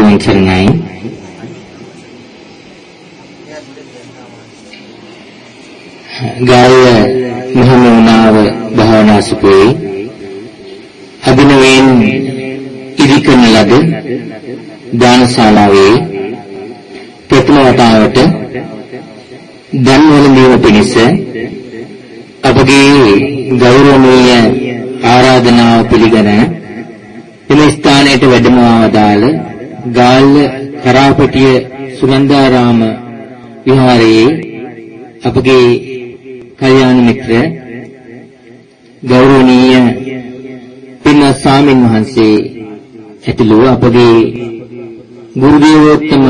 තෙරුවන් සරණයි. ගාල්ල මහමෙවුනාව භාවනා සුපේ අභිනවයෙන් ඉදිකරන ලද දානශාලාවේ ප්‍රථම වතාවට දන් වළඳීම පිණිස අපගේ ගෞරවනීය ආරාධනාව පිළිගෙන එම ස්ථානයට වැඩම ආවදාල ගාල්ල කරාපටිය සුනන්දාරාම විහාරයේ අපගේ කල්යාණ මිත්‍ර ගෞරවනීය පින්වත් ස්වාමින් වහන්සේ ඇතුළු අපගේ ගුරු දේවෝත්තම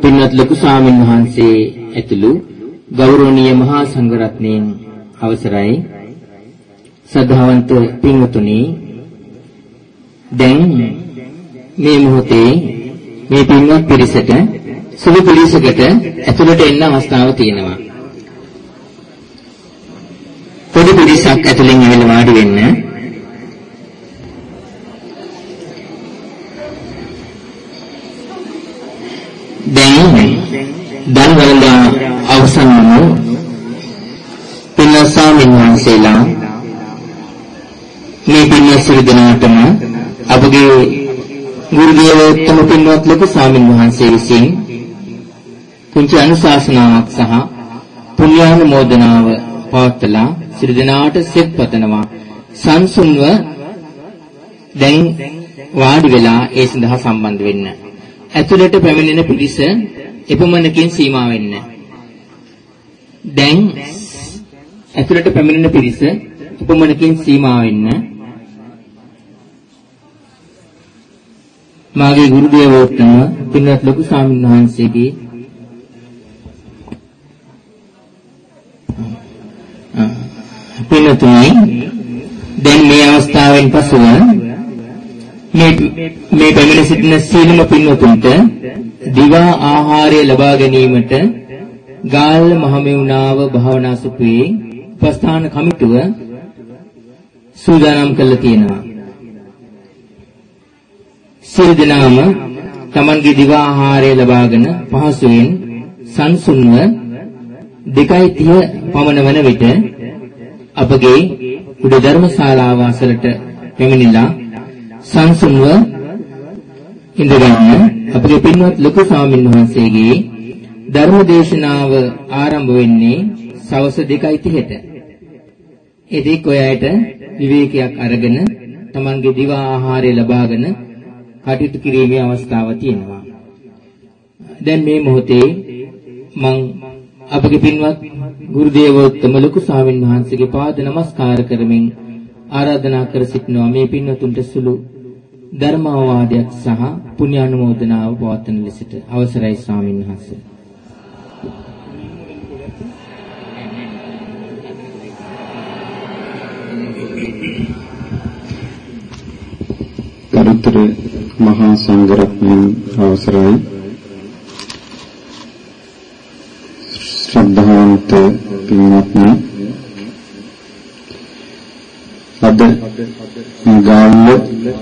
පින්වත් ලොකු ස්වාමින් වහන්සේ ඇතුළු ගෞරවනීය මහා සංඝරත්නයන් අවසරයි. සද්ධාවන්ත පින්වතුනි දැන් මේ මොහොතේ මේ පින්වත් පිරිසට සුළු පිරිසකට ඇතුළට එන්න අවස්ථාව තියෙනවා. පොඩි පිරිසක් ඇතුළෙන් ඇවිල්ලා වාඩි වෙන්න. දැන් දන් වළඳා අවසන් වුණු පින්වත් ස්වාමීන් වහන්සේලා මේ පින්වත් සිල් දනාටම අපගේ ගුරු දේවෝත්තම පින්වත් ලොකු ස්වාමීන් වහන්සේ විසින් පුංචි අනුශාසනාවක් සහ පුණ්‍යානුමෝදනාව පවත්ලා සිල් දනාට සෙත් පතනවා සංසුන්ව දැන් වාඩි වෙලා ඒ සඳහා සම්බන්ධ වෙන්න. ඇතුළට පැමිණෙන පිරිස එපමණකින් සීමා වෙන්න. දැන් ඇතුළට පැමිණෙන පිරිස එපමණකින් සීමා වෙන්න. මාගේ ගුරු දේවෝත්තම පින්වත් ලොකු ස්වාමීන් වහන්සේගේ පින්තුනි දැන් මේ අවස්ථාවෙන් පසුව මේ මේ පැමිණ සිටින සීලම පින්වතුන්ට දිවා ආහාරය ලබා ගැනීමට ගාල්ල මහමෙවුනාව භාවනා සුපේ උපස්ථාන කමිටුව සූදානම් කරලා තියෙනවා. සියලු දෙනාම Tamanගේ දිවා ආහාරය ලබාගෙන පහසුවෙන් සංසුන්ව 2:30 පමණ වන විට අපගේ උඩ ධර්මශාලාව අසලට පැමිණිලා සංසුන්ව ඉඳගන්න අපගේ පින්වත් ලොකු ස්වාමීන් වහන්සේගේ ධර්ම දේශනාව ආරම්භ වෙන්නේ සවස් 2:30ට. එදික ඔයයට විවේකයක් අරගෙන Tamanගේ දිවා ආහාරය ලබාගෙන කටයුතු කිරීමේ අවස්ථාව තියෙනවා. දැන් මේ මොහොතේ මම අපගේ පින්වත් ගුරු දේවෝත්තම ලොකු ස්වාමීන් වහන්සේගේ පාද නමස්කාර කරමින් ආරාධනා කර සිටිනවා මේ පින්වතුන්ට සුළු ධර්මාවාදයක් සහ පුණ්‍යානුමෝදනාව පවත්වන ලෙසට අවසරයි ස්වාමීන් වහන්සේ. කරුතර මහා සංඝරත්නයන් අවසරයි. ශ්‍රද්ධාවන්ත පින්වත්නි අද ගාල්ල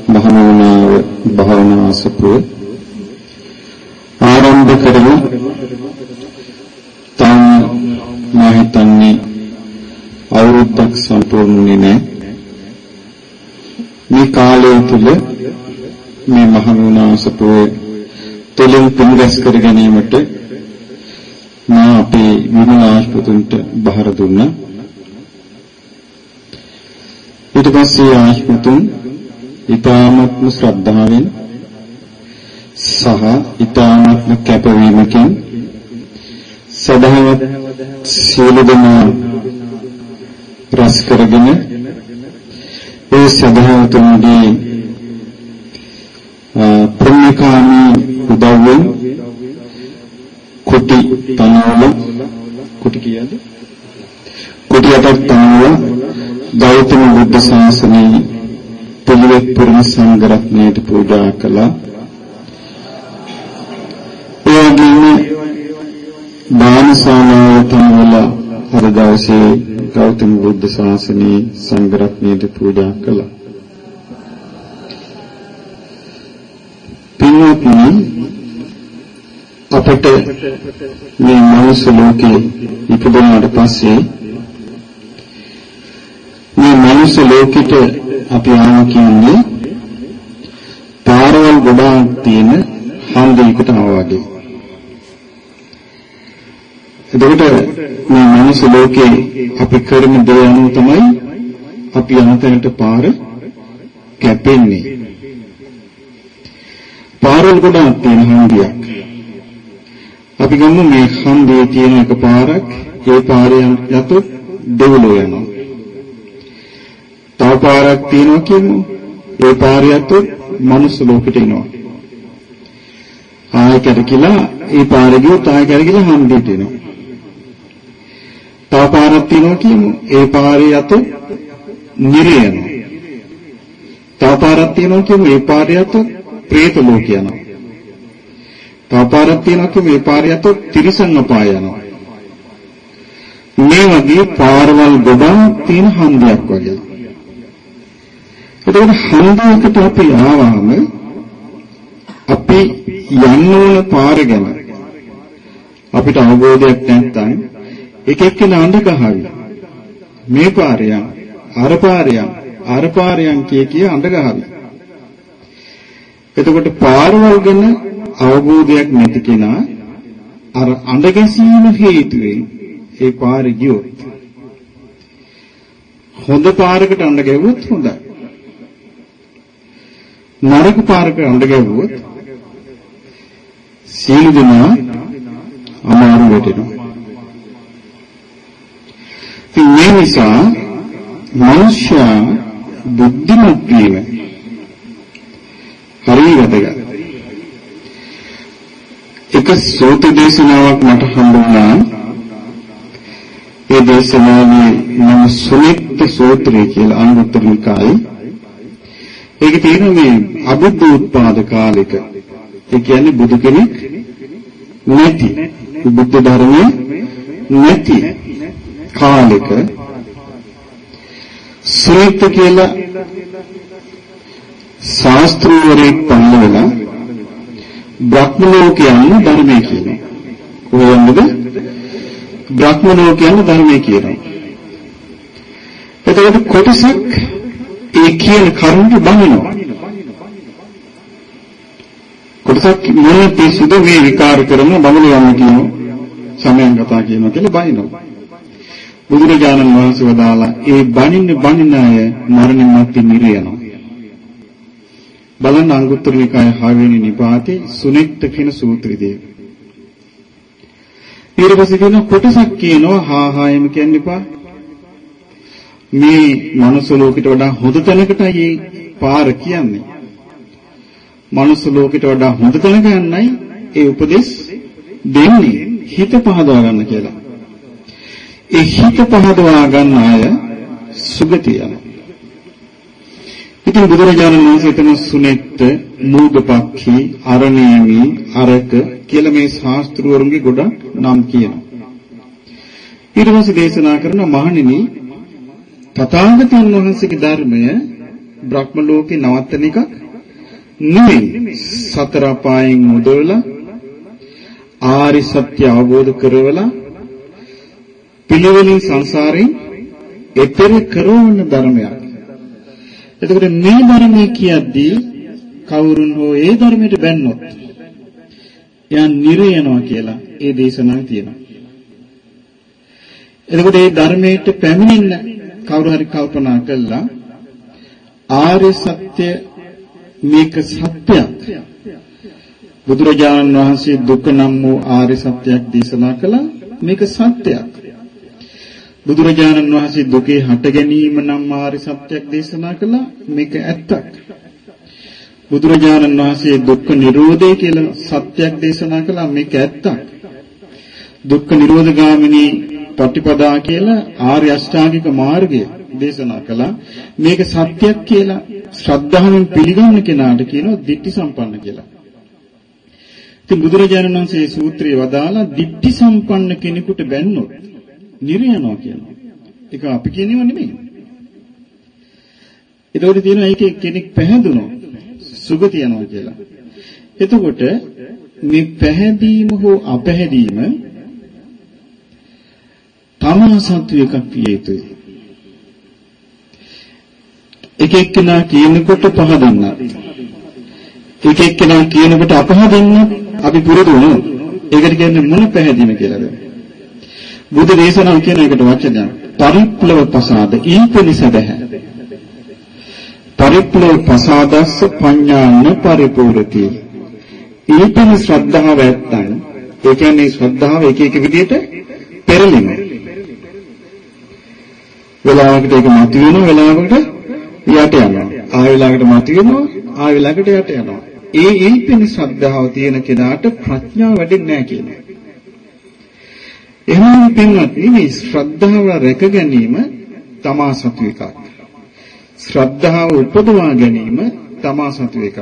මහමෝනාව භාවනා අසපුව ආරම්භ කරමු. තාම මම හිතන්නේ අවුරුද්දක් සම්පූර්ණුනේ නැහැ. මේ කාලය තුල මේ මහමෝනා අසපුවේ තුලින් පින්ගස් කර ගැනීමට මා අපේ විමලාශ්පතුන්ට බහර දුන්නා. ඊට පස්සේ ආශ්පතුන් ඊ타ත්ම ශ්‍රද්ධාවෙන් සහ ඊ타ත්ම කැපවීමකින් සදහවත් සීල දෙනා රස කරගෙන ඒ සදහවතුන්ගේ පුණ්‍යකාමී උදව්වෙන් කුටි තනවල කුටි කියද කුටි අටක් තනවල ගෞතම බුද්ධ ශාසනයේ පිළිවෙත් පුරන සංඝරත්නයට පූජා කළා. ඒ වගේම දානශාලාව තනවල අර දවසේ ගෞතම බුද්ධ ශාසනයේ සංඝරත්නයට පූජා කළා. පින්වත්නි අපට මේ මනුස්ස ලෝකේ ඉපදුනාට පස්සේ මේ මනුස්ස ලෝකෙට අපි ආව කියන්නේ පාරවල් ගොඩාක් තියෙන හන්දියකට ආවා වගේ. එතකොට මේ මනුස්ස ලෝකේ අපි කරන දේ අනුව තමයි අපි අනතනට පාර කැපෙන්නේ. පාරවල් ගොඩාක් තියෙන හන්දියක්. අපි ගමු මේ හන්දියේ තියෙන එක පාරක් ඒ පාරේ යතොත් දෙවලෝ යනවා. තව පාරක් තියෙනවා කියමු. ඒ පාරේ යතොත් මනුස්ස ලෝකෙට එනවා. ආය කරකිලා ඒ පාරේ ගියොත් ආය කරකිලා හන්දියට එනවා. තව පාරක් තියෙනවා කියමු. ඒ පාරේ යතොත් නිරය යනවා. තව පාරක් තියෙනවා කියමු. ඒ පාරේ යතොත් പ്രേත ලෝක යනවා. තව පාරක් තියෙනවා කියමු. ඒ පාරේ යතොත් තිරිසන් අපාය යනවා. මේ වගේ පාරවල් ගොඩක් තියෙන හන්දියක් වගේ. එතකොට හන්දියකට අපි ආවම අපි යන්න ඕන පාර ගැන අපිට අවබෝධයක් නැත්නම් එක එක්කෙනා අඬ ගහවි. මේ පාරයන් අර පාරයන් අර පාරයන් කිය කිය අඬ ගහවි. එතකොට පාරවල් ගැන අවබෝධයක් නැති කෙනා අර අඬ ගැසීම හේතුවෙන් ඒ පාරේ ගියොත් හොඳ පාරකට අඬ ගැව්වොත් හොඳයි. නරක පාරක අඬ ගැව්වොත් සීල දෙනා අමාරු වෙටෙනවා. ඉතින් මේ නිසා මනුෂ්‍යයා බුද්ධිමත් වීම හරිය වැදගත්. එක සූත්‍ර දේශනාවක් මට හම්බුණා. ඒ දේශනාවේ නම සුනිත් සූත්‍රය කියලා අනුත්තර නිකායේ ඒකේ තියෙන මේ අබුද්ධ උත්පාද කාලෙක ඒ කියන්නේ බුදු කෙනෙක් නැති බුද්ධ ධර්මයේ නැති කාලෙක සුනිත් කියලා ශාස්ත්‍රවරයෙක් පහළ වෙලා බ්‍රහ්ම ලෝකයන් ධර්මයේ කියනවා. කොහොමද? බ්‍රහ්ම ලෝකයන් ධර්මයේ කියනවා. එතකොට කොටසක් ඒ කියන කරුණට බහිනවා. කොටසක් මොන පිසුද මේ විකාර කරන බමුණු යන්න කියන සමයන් කතා කියනවා කියලා බහිනවා. බුදුරජාණන් වහන්සේ වදාලා ඒ බණින්න බණින අය මරණින් මත්තේ මිරියනවා. බලන්න අංගුත්තර නිකාය 6 වෙනි නිපාතේ සුනෙක්ත කියන සූත්‍රයේදී. ඊට පස්සේ කියන කොටසක් කියනවා හා හායම කියන්න එපා. මේ මනුස්ස ලෝකෙට වඩා හොඳ තැනකටයි පාර කියන්නේ. මනුස්ස ලෝකෙට වඩා හොඳ තැනක යන්නයි ඒ උපදෙස් දෙන්නේ හිත පහදවා ගන්න කියලා. ඒ හිත පහදවා ගන්න අය සුගතිය යනවා. ඉතින් බුදුරජාණන් වහන්සේ එතන සුනෙත්ත, මූගපක්ඛී, අරණේමි, අරක කියලා මේ ශාස්ත්‍රවරුන්ගේ ගොඩක් නම් කියනවා. ඊට පස්සේ දේශනා කරන මහණෙනි තථාගතයන් වහන්සේගේ ධර්මය බ්‍රහ්ම ලෝකේ නවත්තන එකක් නෙමෙයි. සතර අපායන් මුදවලා ආරි සත්‍ය අවබෝධ කරවලා පිළිවෙලින් සංසාරයෙන් එතර කරවන ධර්මයක්. එතකොට මේ ධර්මයේ කියද්දී කවුරුන් හෝ ඒ ධර්මයට බැන්නොත් එයා නිරය යනවා කියලා ඒ දේශනාවේ තියෙනවා. එතකොට මේ ධර්මයට පැමිණෙන්න කවුරු හරි කල්පනා කළා ආර්ය සත්‍ය මේක සත්‍යයක් බුදුරජාණන් වහන්සේ දුක නම් වූ ආර්ය සත්‍යයක් දේශනා කළා මේක සත්‍යයක් බුදුරජාණන් වහන්සේ දුකේ හට ගැනීම නම් ආර්ය සත්‍යයක් දේශනා කළා මේක ඇත්තක් බුදුරජාණන් වහන්සේ දුක්ඛ නිරෝධය කියලා සත්‍යයක් දේශනා කළා මේක ඇත්තක් දුක්ඛ නිරෝධ ගාමිනී පටිපදා කියලා ආර්ය අෂ්ටාංගික මාර්ගය දේශනා කළා. මේක සත්‍යයක් කියලා ශ්‍රද්ධාවෙන් පිළිගන්න කෙනාට කියනවා ditthi සම්පන්න කියලා. ඉතින් බුදුරජාණන් වහන්සේ මේ සූත්‍රයේ වදාලා ditthi සම්පන්න කෙනෙකුට බැන්නොත් නිර්යනවා කියනවා. ඒක අපි කියනව නෙමෙයි. ඒතකොට තියෙනවා ඒකේ කෙනෙක් පැහැදුනොත් සුගතිය යනවා කියලා. එතකොට මේ පැහැදීම හෝ අපැහැදීම තමා සතු එකක් විය යුතුයි. එක එක්කෙනා කියනකොට පහදන්න. එක එක්කෙනා කියනකොට අපහදින්න අපි පුරුදු වුණොත් ඒකට කියන්නේ මොන පැහැදීම කියලාද? බුදු දේශනාව කියන එකට වචනයක් පරිප්ලව ප්‍රසාද ඊපෙනිස බෑ. පරිප්ලව ප්‍රසාදස්ස පඤ්ඤාන පරිපූර්ණති. ඊපෙන ශ්‍රද්ධාව ඇත්තන් ඒ කියන්නේ ශ්‍රද්ධාව එක එක විදිහට පෙරලිම. වෙලාවකට ඒක මත වෙනවා වෙලාවකට යට යනවා. ආය වෙලාවකට මත වෙනවා ආය වෙලාවකට යට යනවා. ඒ ඊපෙන ශ්‍රද්ධාව තියෙන කෙනාට ප්‍රඥාව වැඩෙන්නේ නැහැ කියනවා. එහෙනම් පින්වත්නි මේ ශ්‍රද්ධාව රැක ගැනීම තමා සතු එකක්. ශ්‍රද්ධාව උපදවා ගැනීම තමා සතු එකක්.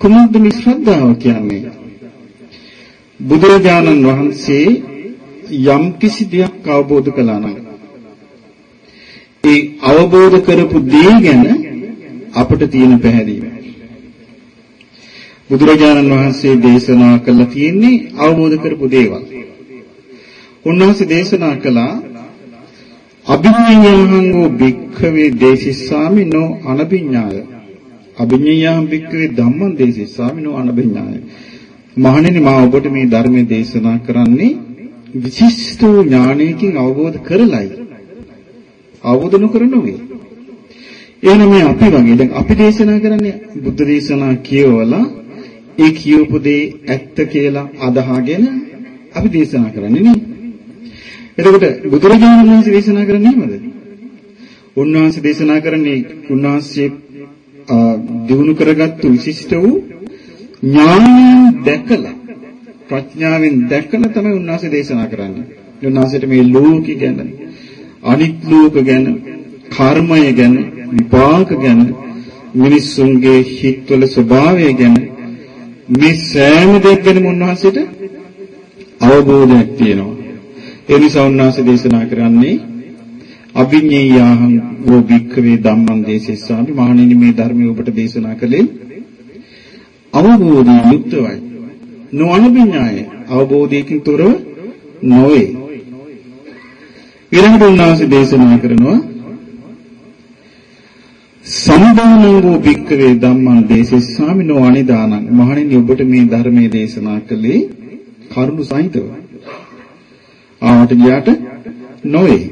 කොහොමද මේ ශ්‍රද්ධාව කියන්නේ? බුදුරජාණන් වහන්සේ යම් කිසි දෙයක් අවබෝධ කළා නම් ඒ අවබෝධ කරපු දේ ගැන අපට තියෙන පැහැදීම. බුදුරජාණන් වහන්සේ දේශනා කළා තියෙන්නේ අවබෝධ කරපු දේවල්. උන්වහන්සේ දේශනා කළා අභිඥායං භික්ඛවේ දේශිස්සාමි නෝ අනභිඥාය අභිඥායං භික්ඛවේ ධම්මං දේශිස්සාමි නෝ අනභිඥාය මහණෙනි මා ඔබට මේ ධර්මයේ දේශනා කරන්නේ විශිෂ්ට ඥානයකින් අවබෝධ කරලයි. අවබෝධ නොකර නොවේ. එහෙනම් මේ අපි වගේ දැන් අපි දේශනා කරන්නේ බුද්ධ දේශනා කියවලා ඒ කියවපු දේ ඇත්ත කියලා අදහාගෙන අපි දේශනා කරන්නේ නේ. එතකොට බුදුරජාණන් වහන්සේ දේශනා කරන්නේ එහෙමද? උන්වහන්සේ දේශනා කරන්නේ උන්වහන්සේ දිනු කරගත්තු විශිෂ්ට වූ ඥානයෙන් දැකලා ප්‍රඥාවෙන් දැකලා තමයි උන්වහන්සේ දේශනා කරන්නේ. උන්වහන්සේට මේ ලෝකي ගැන අනිත් ලෝක ගැන කර්මය ගැන විපාක ගැන මිනිස්සුන්ගේ හිත්වල ස්වභාවය ගැන මේ සෑම දෙයක් ගැනම උන්වහන්සේට අවබෝධයක් තියෙනවා. ඒ නිසා උන්වහන්සේ දේශනා කරන්නේ අභිඤ්ඤේයාහං වූ භික්ඛවේ ධම්මං දේශෙස්සාමි. මහණෙනි මේ ධර්මය ඔබට දේශනා කළේ අවබෝධයෙන් යුක්තවයි නොඅනුභිඥාය අවබෝධයකින් තොරව නොවේ. ඊළඟට උන්වහන්සේ දේශනා කරනවා සම්දානං වූ භික්ඛවේ ධම්මං දේශෙස්සාමි නොඅනිදානං මහණෙනි ඔබට මේ ධර්මයේ දේශනා කළේ කරුණු සහිතව. ආවට ගියාට නොවේ.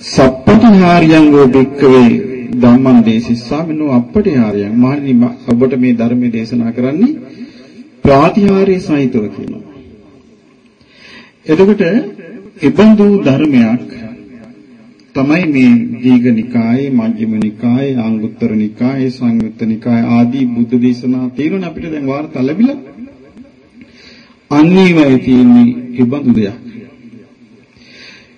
සප්පටිහාරියං වූ භික්කවේ ධම්මං දේශිස්සාමිනෝ අප්පටිහාරියං මහණනි ඔබට මේ ධර්මයේ දේශනා කරන්නේ ප්‍රාතිහාර්ය සහිතව කියනවා. එතකොට ඉබඳු ධර්මයක් තමයි මේ දීඝනිකායේ මජ්ක්‍ධිම නිකායේ අංගුත්තර නිකායේ සංයුත්ත නිකායේ ආදී බුද්ධ දේශනා තියෙනවා අපිට දැන් වාර්තා ලැබිලා අන්නේවයි තියෙන්නේ ඉබඳු දෙයක්.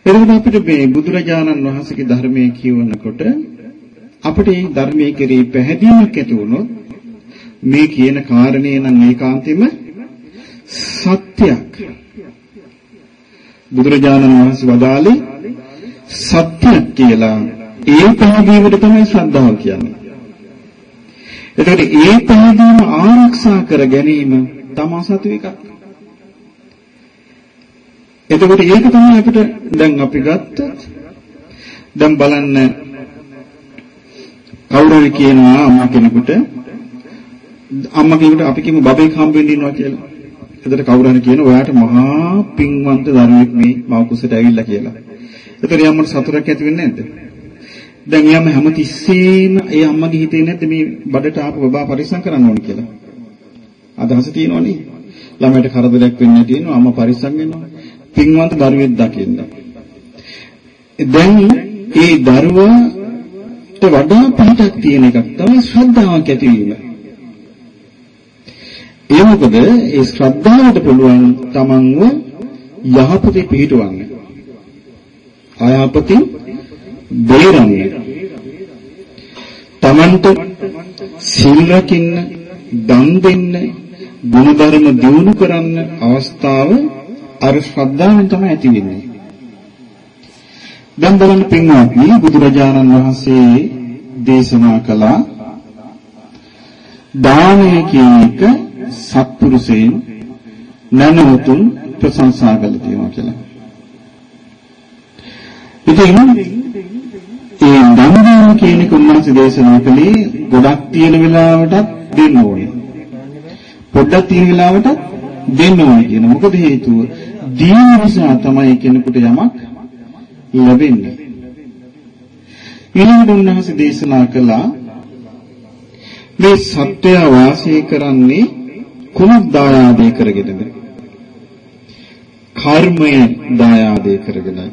එතකොට අපිට මේ බුදුරජාණන් වහන්සේගේ ධර්මයේ කියවනකොට අපිට මේ ධර්මයේ කෙරෙහි පැහැදීමක් ඇති වුණොත් මේ කියන කාරණේ නම් ඒකාන්තෙම සත්‍යයක්. බුදුරජාණන් වහන්සේ වදාළේ සත්‍යයක් කියලා ඒ පැහැදීමට තමයි ශ්‍රද්ධාව කියන්නේ. එතකොට ඒ පැහැදීම ආරක්ෂා කර ගැනීම තමා සතු එකක්. එතකොට ඒක තමයි අපිට දැන් අපි ගත්තොත් දැන් බලන්න කවුරුහරි කියනවා අම්මා කෙනෙකුට අම්මා කෙනෙකුට අපි කියමු බබෙක් හම්බ වෙන්න ඉන්නවා කියලා. එතකොට කවුරු හරි කියන ඔයාට මහා පින්වන්ත දරුවෙක් මේ මව කුසට ඇවිල්ලා කියලා. එතකොට යම්මට සතුටක් ඇති වෙන්නේ නැද්ද? දැන් යම් හැමතිස්සෙම ඒ අම්මගේ හිතේ නැද්ද මේ බඩට ආපු බබා පරිස්සම් කරන්න ඕනේ කියලා? අදහස තියෙනවනේ. ළමයට කරදරයක් වෙන්නේ නැති වෙනවා අම්මා පරිස්සම් වෙනවා. පින්වන්ත දරුවෙක් දකින්න. දැන් ඒ දරුවාට වඩා පිටක් තියෙන එකක් තමයි ශ්‍රද්ධාවක් ඇතිවීම. ඒ මොකද ඒ ශ්‍රද්ධාවට පුළුවන් තමන්ව යහපතේ පිහිටවන්න. ආයාපතින් බේරන්න. තමන්ට සිල් රකින්න, දන් දෙන්න, ගුණධර්ම දියුණු කරන්න අවස්ථාව අර ශ්‍රද්ධාවෙන් තමයි ඇති වෙන්නේ. දැන් බලන්න පින්වත්නි බුදුරජාණන් වහන්සේ දේශනා කළා දානය කියන එක සත්පුරුෂයන් නැනවතුන් ප්‍රශංසා කළ තියෙනවා කියලා. ඉතින් ඒ දන් දීම කියන එක උන්වහන්සේ දේශනා කළේ ගොඩක් තියෙන වෙලාවටත් දෙන්න ඕනේ. පොඩ්ඩක් තියෙන වෙලාවටත් දෙන්න ඕනේ කියන. මොකද හේතුව දීම නිසා තමයි කෙනෙකුට යමක් ලැබෙන්නේ. ඊළඟට උන්වහන්සේ දේශනා කළා මේ සත්‍යය වාසය කරන්නේ කුමක් දායාදේ කරගෙනද? කර්මය දායාදේ කරගෙනයි.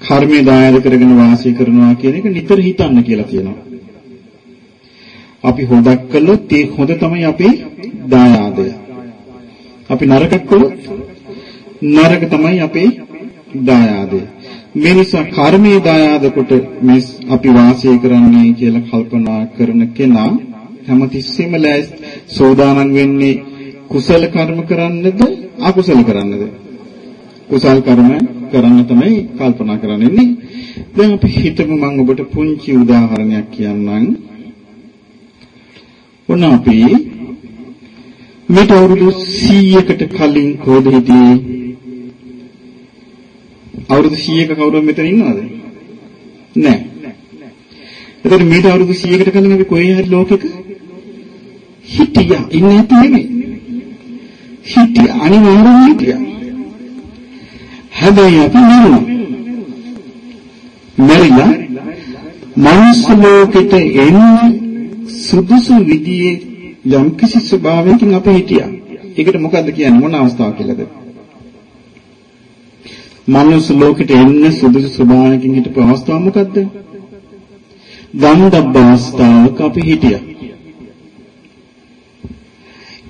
කර්මය දායාද කරගෙන වාසය කරනවා කියන එක නිතර හිතන්න කියලා කියනවා. අපි හොදක් කළොත් ඒ හොද තමයි අපේ දායාදය. අපි නරකක් කළොත් නරක තමයි අපේ දායාදය. මේ නිසා කර්මයේ දායාද කොට මේ අපි වාසය කරන්නේ කියලා කල්පනා කරන කෙනා හැමතිස්සෙම සෝදානම් වෙන්නේ කුසල කර්ම කරන්නද අකුසල කරන්නද කුසල් කර්ම කරන්න තමයි කල්පනා කරන්නේ. දැන් අපි හිතමු මම ඔබට පුංචි උදාහරණයක් කියන්නම්. ඔන්න අපි මේට අවුරුදු 100කට කලින් කොහෙද හිටියේ? අවුරුදු 100ක කවුරුත් මෙතන ඉන්නවද? නැහැ. එතකොට මේට අවුරුදු 100කට කලින් අපි කොහේ හරි ලෝකෙක හිටියා. ඉන්නේ නැති නෙමෙයි. හිටියා. අනිවාර්යෙන්ම හිටියා. හැබැයි අපි මරුණා. මරිලා මනුස්ස ලෝකෙට එන්නේ සුදුසු විදියේ යම්කිසි ස්වභාවයකින් අපි හිටියා. ඒකට මොකද්ද කියන්නේ මොන අවස්ථාවක් කියලාද? මනුස්ස ලෝකෙට එන්න සුදුසු ස්වභාවයකින් හිටපු අවස්ථාව මොකද්ද? ගන්ධබ්බ අවස්ථාවක අපි හිටියා.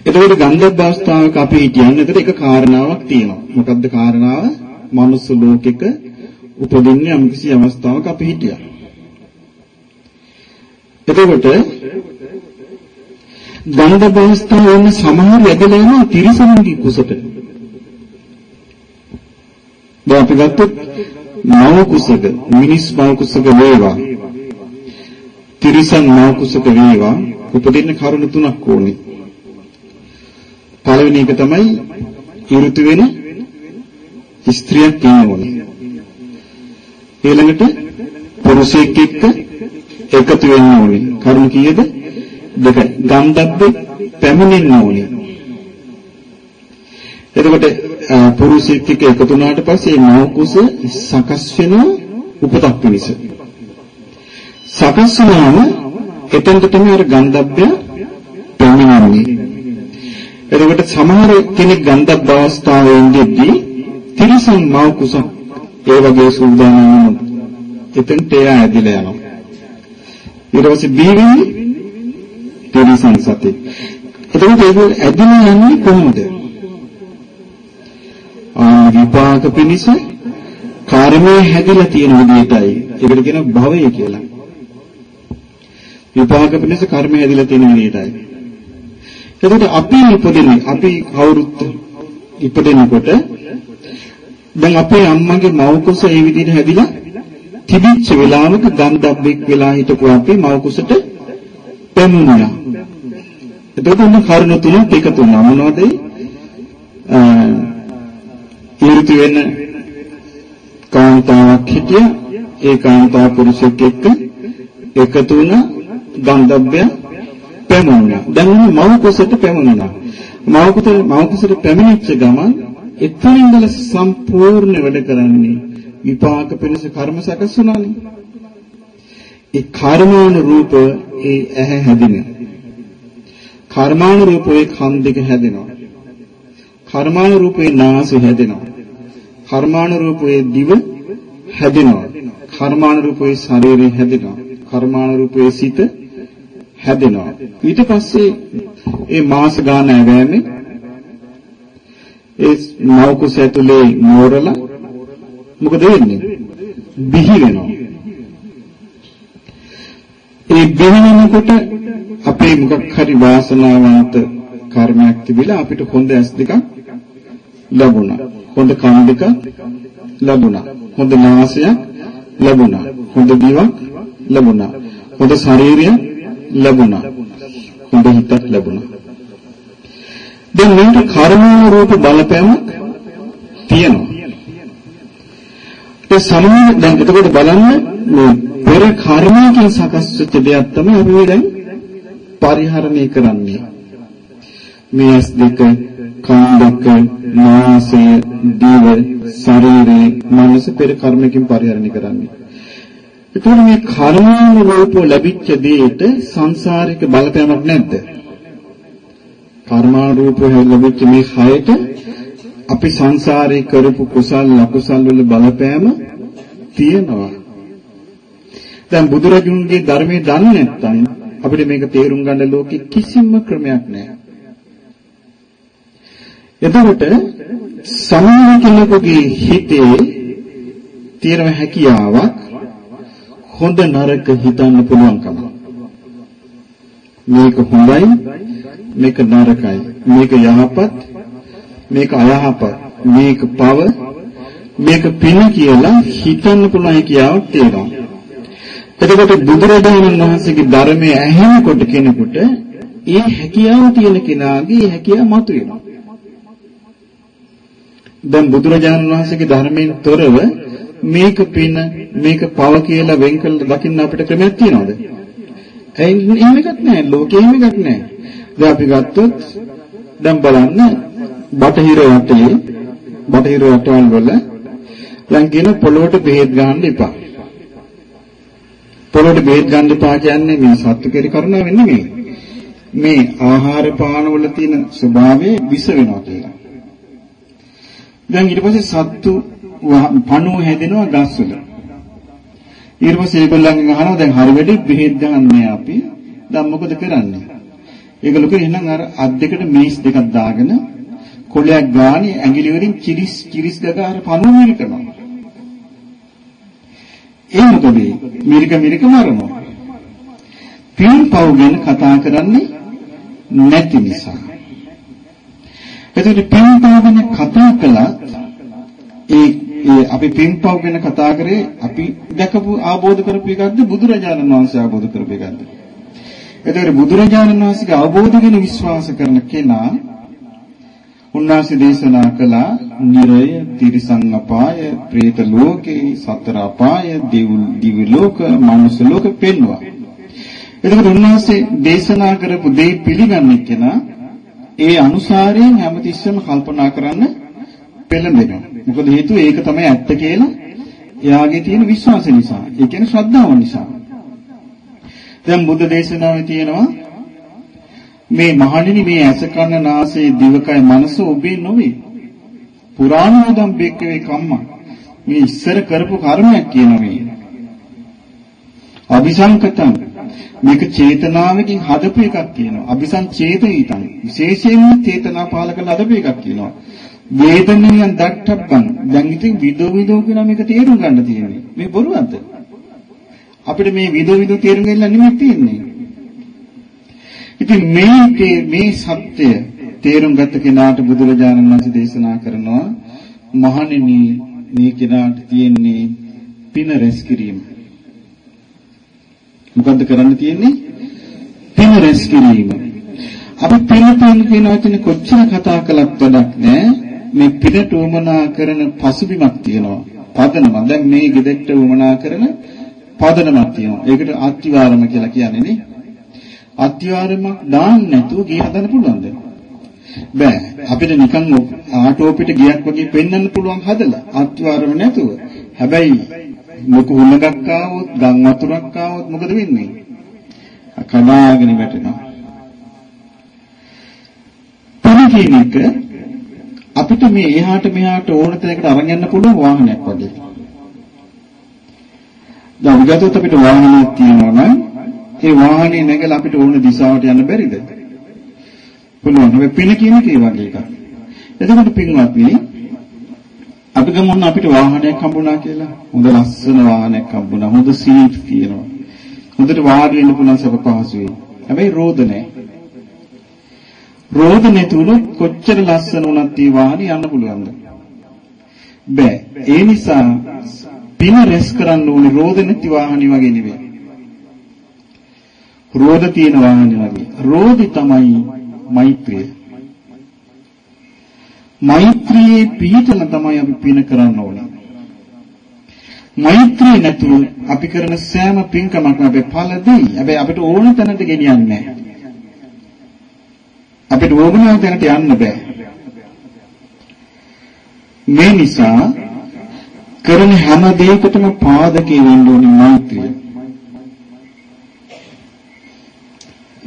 එතකොට ගන්ධබ්බ අවස්ථාවක අපි හිටියන් එතකොට එක කාරණාවක් තියෙනවා. මොකද්ද කාරණාව? මනුස්ස ලෝකෙක උපදින්නේ යම්කිසි අවස්ථාවක අපි හිටියා. එතකොට ගන්ධ භවස්ථාව වෙන සමහර ඇදලා යනවා තිරිසනුගේ කුසට. දැන් අපි ගත්තොත් මව කුසක මිනිස් මව කුසක වේවා. තිරිසන් මව කුසක වේවා උපදින්න කරුණු තුනක් ඕනේ. පළවෙනි එක තමයි ඍතු වෙන ස්ත්‍රියක් ඉන්න ඕනේ. ඊළඟට පුරුෂයෙක් එක්ක එකතු වෙන්න ඕනේ. කරුණු කීයද? දෙක. ගන්ධබ්බ පැමිණෙන්න ඕනේ. එතකොට පුරුෂයෙක් එක්ක එකතු වුණාට පස්සේ මව කුස සකස් වෙන උපතක් පිණිස. සකස් වුණාම එතෙන්ට තමයි අර ගන්ධබ්බය පැමිණෙන්නේ. එතකොට සමහර කෙනෙක් ගන්ධබ්බ අවස්ථාවේ ඉඳිද්දී තිරිසන් මව කුසක් ඒ වගේ සූදානම් වුණොත් එතෙන්ට එයා ඇදිලා යනවා. ඊට පස්සේ බී වෙන්නේ තිරිසන් සතේ. එතකොට ඒක ඇදිලා යන්නේ කොහොමද? ආ විපාක පිණිස කර්මයේ හැදිලා තියෙන විදිහටයි. ඒකට කියන භවය කියලා. විපාක පිණිස කර්මය හැදිලා තියෙන විදිහටයි. එතකොට අපි ඉපදෙන්නේ අපි කවුරුත් ඉපදෙනකොට දැන් අපේ අම්මගේ මව් කුස ඒ විදිහට හැදිලා තිබිච්ච වෙලාවක ගන්ධබ්බෙක් වෙලා හිටපු අපේ මව් කුසට පැමුණා. එතකොට උන් කරුණ තුනක් එකතු වුණා. මොනවද ඒ? ඍතු වෙන කාන්තාවක් හිටිය ඒ කාන්තාව පුරුෂයෙක් එක්ක එකතු වුණ ගන්ධබ්බය පැමුණා. දැන් මව් කුසට පැමුණා. මව් කුසට මව් කුසට පැමිණිච්ච ගමන් එතනින් ඉඳලා සම්පූර්ණ වැඩ කරන්නේ විපාක පිණිස කර්ම සකස් වුණානේ. ඒ කර්මාන රූප ඒ ඇහැ හැදෙනවා. කර්මාන රූපේ කන් දෙක හැදෙනවා. කර්මාන රූපේ නාසය හැදෙනවා. කර්මාන රූපේ දිව හැදෙනවා. කර්මාන රූපේ ශරීරය හැදෙනවා. කර්මාන රූපේ සිත හැදෙනවා. ඊට පස්සේ ඒ මාස ගාන ඇවෑමේ ඒ මව කුස ඇතුලේ මෝරලා මොකද වෙන්නේ? බිහි වෙනවා. ඒ බිහි වෙනකොට අපේ මොකක් හරි වාසනාවන්ත කර්මයක් තිබිලා අපිට හොඳ ඇස් දෙකක් ලැබුණා. හොඳ කන් දෙකක් ලැබුණා. හොඳ නාසයක් ලැබුණා. හොඳ දිවක් ලැබුණා. හොඳ ශරීරයක් ලැබුණා. හොඳ හිතක් ලැබුණා. දැන් මේක කර්මානුරූප බලපෑමක් තියෙනවා. ඒ සමහර දැන් එතකොට බලන්න මේ පෙර කර්මයකින් සකස් වෙච්ච දෙයක් තමයි අපි දැන් පරිහරණය කරන්නේ. මේ ඇස් දෙක, කන් දෙක, නාසය, දිව, ශරීරය, මනස පෙර කර්මයකින් පරිහරණය කරන්නේ. එතකොට මේ කර්මානුරූපව ලැබිච්ච දෙයට සංසාරික බලපෑමක් නැද්ද? කර්මානුරූපව ලැබිච්ච මේ හයට අපි සංසාරේ කරපු කුසල් අකුසල් වල බලපෑම තියෙනවා. දැන් බුදුරජුන්ගේ ධර්මයේ දන්නේ නැත්නම් අපිට මේක තේරුම් ගන්න ලෝකෙ කිසිම ක්‍රමයක් නැහැ. එතකොට සමාන කෙනෙකුගේ හිතේ තියෙන හැකියාවක් හොඳ නරක හිතන්න පුළුවන්කම. මේක හොඳයි මේක නරකයි මේක යහපත් මේක අයහපත් මේක පව මේක පින කියලා හිතන්න පුළුවන් කියාවක් තියෙනවා. එතකොට බුදුරජාණන් වහන්සේගේ ධර්මයේ ඇහෙනකොට කෙනෙකුට ඒ හැකියාව තියෙන කෙනාගේ ඒ හැකියාව මතුවෙනවා. දැන් බුදුරජාණන් වහන්සේගේ ධර්මයෙන් තොරව මේක පින මේක පව කියලා වෙන් කළ දකින්න අපිට ක්‍රමයක් තියනවද? එහෙම එකක් නැහැ. ලෝකේ එහෙම එකක් නැහැ. දැන් අපි ගත්තොත් දැන් බලන්න බටහිර රටේ බටහිර රටවල් වල දැන් කියන පොළොවට බෙහෙත් ගන්න එපා. පොළොවට බෙහෙත් ගන්න එපා කියන්නේ මේ සත්තු කෙරි කරුණාවෙන් නෙමෙයි. මේ ආහාර පාන වල තියෙන ස්වභාවය විස වෙනවා කියලා. දැන් ඊට පස්සේ සත්තු පණුව හැදෙනවා ගස්වල. ඊට පස්සේ ඒගොල්ලන්ගෙන් අහනවා දැන් හරි වැඩි බෙහෙත් ගන්නෑ අපි. දැන් මොකද කරන්නේ? ඒගොල්ලෝ කියන අර අත් දෙකට මේස් දෙකක් දාගෙන කොළයක් ගානේ ඇඟිලි වලින් කිරිස් කිරිස් ගග අර පණුව මිරිකනවා. ඒ මොකද මිරික මිරික මරනවා. පින්පව් ගැන කතා කරන්නේ නැති නිසා. එතකොට පින්පව් ගැන කතා කළා ඒ ඒ අපි පින්පව් ගැන කතා කරේ අපි දැකපු ආબોධ කරපු එකක්ද බුදුරජාණන් වහන්සේ ආબોධ කරපු එකක්ද? එතකොට බුදුරජාණන් වහන්සේගේ අවබෝධ ගැන විශ්වාස කරන කෙනා උන්වහන්සේ දේශනා කළා නිරය, තිරිසන් අපාය, പ്രേත ලෝකේ, සතර අපාය, දිව්‍ය ලෝක, මනුස්ස ලෝක පෙන්වුවා. එතකොට උන්වහන්සේ දේශනා කරපු දේ පිළිගන්නේ කෙනා ඒ අනුසාරයෙන් හැමතිස්සෙම කල්පනා කරන්න පෙළඹෙනවා. මොකද හේතුව ඒක තමයි ඇත්ත කියලා එයාගේ තියෙන විශ්වාසය නිසා. ඒ කියන්නේ ශ්‍රද්ධාව නිසා. දැන් බුද්ධ දේශනාවේ තියෙනවා මේ මහණෙනි මේ ඇස කන නාසය දිවකය මනස ඔබේ නොවේ. පුරාණෝදම් බෙක්කවේ කම්ම. මේ ඉස්සර කරපු කර්මයක් කියන මේ. අபிසංකතං මේක චේතනාවකින් හදපු එකක් කියනවා. අபிසංචේතිතං විශේෂයෙන්ම චේතනා පාල කරලා හදපු එකක් කියනවා. වේදනයන් දක්ටබ්බන් දැන් ඉතින් විදෝ විදෝ කියන මේක තේරුම් ගන්න තියෙන්නේ. මේ බොරුවක්ද? අපිට මේ විදෝ විදෝ තේරුම් ගන්න නෙමෙයි තියෙන්නේ. ඉතින් මේ මේ සත්‍ය තේරුම් ගත්ත කෙනාට බුදුරජාණන් වහන්සේ දේශනා කරනවා මහණෙනි මේ කෙනාට තියෙන්නේ පින රැස් කිරීම. මොකද්ද කරන්න තියෙන්නේ? පින රැස් කිරීම. අපි පින පින කියන වචනේ කොච්චර කතා කළත් වැඩක් නෑ. මේ පිනට උමනා කරන පසුබිමක් තියෙනවා. පදනම. දැන් මේ ගෙදෙට්ට උමනා කරන පදනමක් තියෙනවා. ඒකට අත්විවරම කියලා කියන්නේ නේ. අත්විවරමක් දාන්න නැතුව ගේ හදන්න පුළුවන්ද? බෑ. අපිට නිකන් ආටෝ පිට ගියක් වගේ පෙන්වන්න පුළුවන් හදලා අත්විවරම නැතුව. හැබැයි මොකු හුලඟක් ආවොත්, ගම් වතුරක් ආවොත් මොකද වෙන්නේ? කඩාගෙන වැටෙනවා. පින කියන එක අපිට මේ එහාට මෙහාට ඕන තැනකට අරන් යන්න පුළුවන් වාහනයක් වගේ. දැන් විගතොත් අපිට වාහනයක් තියෙනවා නම් ඒ වාහනේ නැගලා අපිට ඕන දිශාවට යන්න බැරිද? පුළුවන්. මේ පින කියන එක ඒ වගේ එකක්. එතකොට පින්වත්නි අපි ගමු අපිට වාහනයක් හම්බුණා කියලා. හොඳ ලස්සන වාහනයක් හම්බුණා. හොඳ සීට් තියෙනවා. හොඳට වාඩි වෙන්න පුළුවන් සබ පහසුයි. හැබැයි රෝද නැහැ. රෝද නැතුණොත් කොච්චර ලස්සන වුණත් මේ වාහනේ යන්න පුළුවන්ද? බෑ. ඒ නිසා පින රැස් කරන්න ඕනේ රෝද නැති වාහනේ වගේ නෙවෙයි. රෝද තියෙන වාහනේ වගේ. රෝදි තමයි මෛත්‍රිය. මෛත්‍රියේ පිහිටන තමයි අපි පින කරන්න ඕනේ. මෛත්‍රිය නැතුව අපි කරන සෑම පින්කමක්ම අපේ ඵල දෙයි. හැබැයි අපිට ඕන තැනට ගෙනියන්නේ නැහැ. අපිට ඕනම තැනට යන්න බෑ. මේ නිසා කරන හැම දෙයකටම පාදකේ වෙන්න ඕනේ මෛත්‍රිය.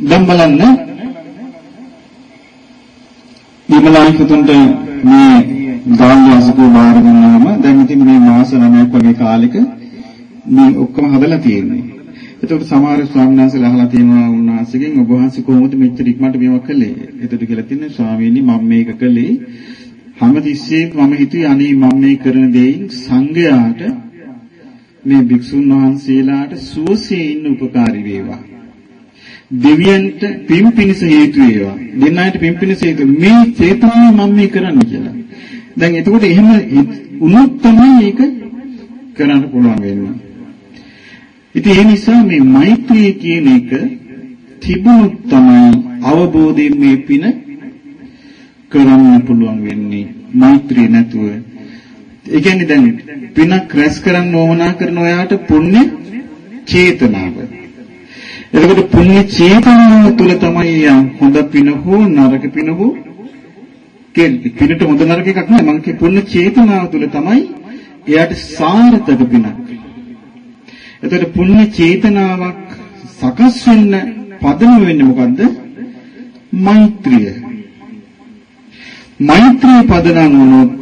දැන් බලන්න විමලායිතුන්ට මේ ගාම්‍යාසකෝ බාර දුන්නාම දැන් ඉතින් මේ මාස 9ක් වගේ කාලෙක මේ ඔක්කොම හදලා තියෙන්නේ. එතකොට සමහර ස්වාමීන් වහන්සේලා අහලා තියෙනවා උන්වහන්සේගෙන් ඔබ වහන්සේ කොහොමද මෙච්චර ඉක්මනට මේවා කළේ? එතකොට කියලා තින්නේ ස්වාමීනි මම මේක කළේ හැමතිස්සෙම මම හිතුවේ අනේ මම මේ කරන දෙයින් සංඝයාට මේ භික්ෂුන් වහන්සේලාට සුවසේ ඉන්න උපකාරී වේවා. දෙවියන්ට පින් පිනිස හේතු වේවා. දෙන්නාට පින් පිනිස හේතු මේ චේතනාව මම මේ කරන්නේ කියලා. දැන් එතකොට එහෙම වුණොත් තමයි මේක කරන්න පුළුවන් වෙන්නේ. ඉතින් ඒ නිසා මේ මෛත්‍රිය කියන එක තිබුණොත් තමයි අවබෝධයෙන් මේ පින කරන්න පුළුවන් වෙන්නේ. මෛත්‍රිය නැතුව. ඒ කියන්නේ දැන් පිනක් රැස් කරන්න ඕමනා කරන ඔයාට පුණ්‍ය චේතනාව. එතකොට පුණ්‍ය චේතනාව තුළ තමයි හොඳ පින හෝ නරක පින හෝ කියන්නේ පිනට හොඳ නරක එකක් නෑ මම කිය පුණ්‍ය චේතනාව තුළ තමයි එයාට සාර්ථක පිනක්. එතකොට පුණ්‍ය චේතනාවක් සකස් වෙන්න පදම වෙන්නේ මොකද්ද? මෛත්‍රිය. මෛත්‍රිය පදනම් වුණොත්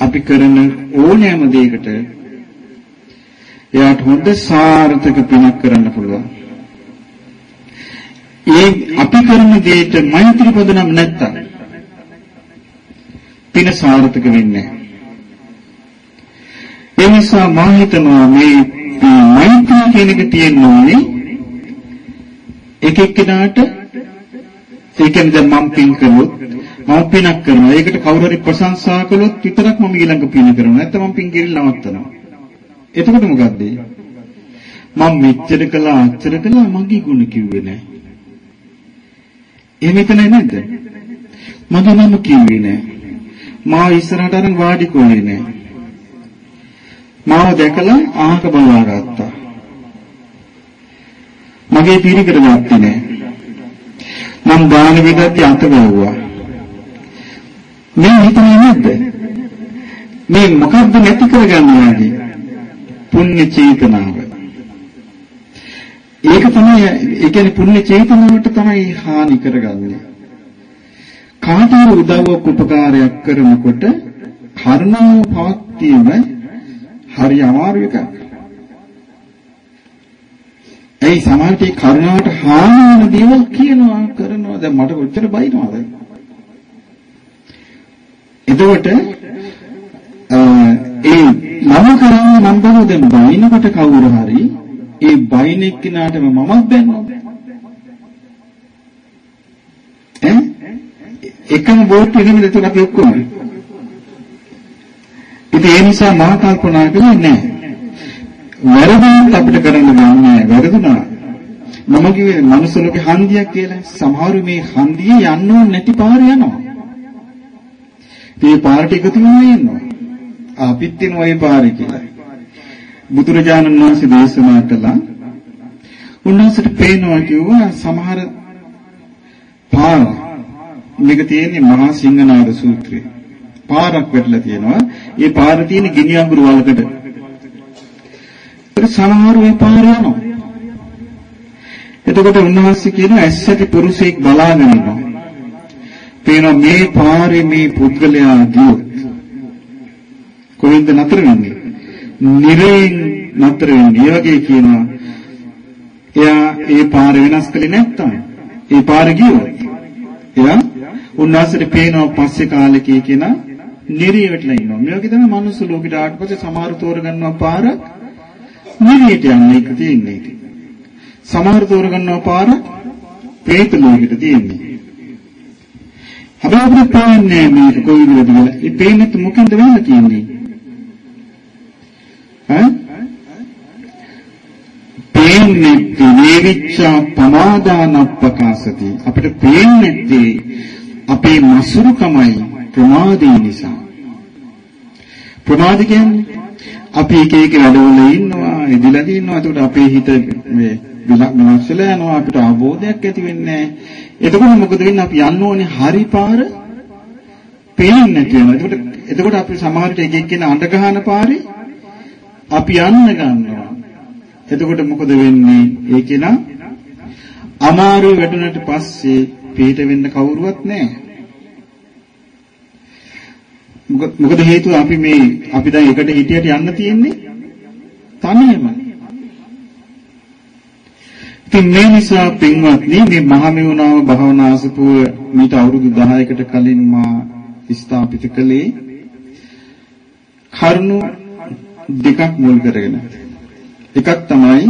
අපි කරන ඕනෑම දෙයකට එයාට හොඳ සාර්ථක පිනක් කරන්න පුළුවන්. ඒ අපි කරන දෙයට මෛත්‍රී පදනම් නැත්තම් පින සාර්ථක වෙන්නේ ඒ නිසා මම හිතනවා මේ මෛත්‍රී කියන එක තියෙන්න ඕනේ එක එක්කෙනාට ඒ කියන්නේ දැන් මම පින් කළොත් මම පිනක් කරනවා. ඒකට කවුරු හරි ප්‍රශංසා කළොත් විතරක් මම ඊළඟ පින කරනවා. නැත්නම් මම පින් කිරිලා නවත්තනවා. එතකොට මොකද්ද? මම මෙච්චර කළා අච්චර කළා මගේ ගුණ කිව්වේ නැහැ. එහෙම හිතන්නේ නැද්ද? මගේ නම කිව්වේ නැහැ. මාව ඉස්සරහට අරන් වාඩි කොනේ නැහැ. මාව දැකලා ආහක බලවා ගත්තා. මගේ පිරිකර ගත්තේ නැහැ. මම දාන විදatti අත ගැව්වා. මේ හිතන්නේ නැද්ද? මේ මොකද්ද නැති කරගන්නේ පුණ්‍ය චේතනාව. ඒක තමයි ඒ කියන්නේ පුණ්‍ය චේතනාවට තමයි හානි කරගන්නේ. කාට හරි උදව්වක් උපකාරයක් කරනකොට කරුණාව පවත්වීම හරි අමාරු එකක්. ඒ සමාජයේ කරුණාවට හානි වෙන දේවල් කියනවා කරනවා දැන් මට කොච්චර බයිනවද? එතකොට ඒ මම කරන්නේ මම බව දැන් බයිනකොට කවුරු හරි ඒ බයින එක්කිනාටම මමත් බැන්නවා. ඈ එකම බෝට් එකෙම දෙතුන් අපි ඔක්කොම. ඉතින් ඒ නිසා මම කල්පනා කළේ නැහැ. වැරදුනත් අපිට කරන්න බෑ වැරදුනා. මම කිව්වේ මනුස්ස ලෝකේ හන්දියක් කියලා. සමහරු මේ හන්දියේ යන්න ඕන නැති පාරේ යනවා. මේ පාරට එකතු වෙනවා ඉන්නවා. අපිත් වෙන ওই පාරේ කියලා. බුදුරජාණන් වහන්සේ දේශනා කළා. උන්වහන්සේට පේනවා කිව්වා සමහර පාර මේක තියෙන්නේ මහා සිංහනාද සූත්‍රයේ. පාරක් වැටලා තියෙනවා. ඒ පාර තියෙන ගිනි අඟුරු වලකට. ඒක සමහර ওই පාර යනවා. එතකොට උන්වහන්සේ කියන ඇස්සටි පුරුෂයෙක් බලාගෙන ඉන්නවා. පේනවා මේ පාරේ මේ පුද්ගලයා ගියොත් කොහෙන්ද නතර වෙන්නේ? නිරේන් නතර වෙන්නේ වගේ කියනවා. එයා ඒ පාර වෙනස් කළේ නැත්තම් ඒ පාර ගියොත් එයා උන්වහන්සේට පේනවා පස්සේ කාලෙකේ කෙනා නිරිය වෙట్లా ඉන්නවා. මේ වගේ තමයි මනුස්ස ලෝකෙට ආවට පස්සේ සමහර තෝරගන්නවා පාරක් නිරියට යන එක තියෙන්නේ ඉතින්. සමහර තෝරගන්නවා පාරක් പ്രേත ලෝකෙට තියෙන්නේ. හැබැයි අපිට පේන්නේ මේක කොයි විදිහද කියලා. ඒ පේන්නේ මොකෙන්ද වෙන්නේ කියන්නේ? පේන්නේ නේවිච්ඡා පමාදානප්පකාසති අපිට පේන්නේ අපේ මසුරුකමයි ප්‍රමාදේ නිසා. ප්‍රමාද කියන්නේ අපි එක එක වැඩවල ඉන්නවා එදිලා ඉන්නවා එතකොට අපේ හිත මේ විනාශ වෙලා යනවා. අපිට අවබෝධයක් ඇති වෙන්නේ නැහැ. එතකොට මොකද වෙන්නේ? අපි යන්න ඕනේ හරි පාර පේන්නේ නැති වෙනවා. එතකොට එතකොට අපි සමහරට එක එක්කෙනා අඬ ගහන පාරේ අපි යන්න ගන්නවා. එතකොට මොකද වෙන්නේ? ඒ කෙනා අමාරු වැටුණට පස්සේ පිට වෙන්න කවුරුවත් නැහැ. මොකද හේතුව අපි මේ අපි දැන් එකට හිටියට යන්න තියෙන්නේ තනියම. ඉතින් මේ නිසා පින්වත්නි මේ මහමෙවුනාව භවනාසපුව මීට අවුරුදු 10කට කලින් මා ස්ථාපිත කළේ කරුණු දෙකක් මුල් කරගෙන. එකක් තමයි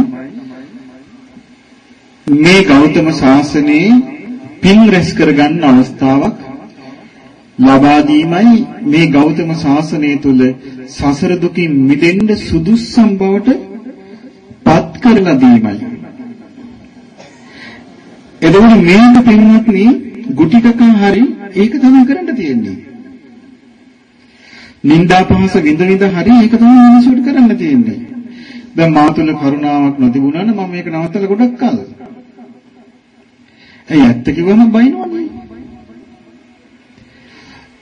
මේ ගෞතම සාසනයේ පින් රැස් කරගන්න අවස්ථාවක් ලබා දීමයි මේ ගෞතම සාසනය තුල සසර දුකින් මිදෙන්න සුදුස්සම් බවට පත් කරලා දීමයි. එතකොට මේක පින්වත්නි ගුටිකක හරි ඒක තමයි කරන්න තියෙන්නේ. නිന്ദා පහස විඳ විඳ හරි ඒක තමයි මිනිසුන්ට කරන්න තියෙන්නේ. දැන් මා තුල කරුණාවක් නොතිබුණා නම් මම මේක නවත්තලා ගොඩක් කල්. ඇයි ඇත්ත කිව්වම බයිනවනේ.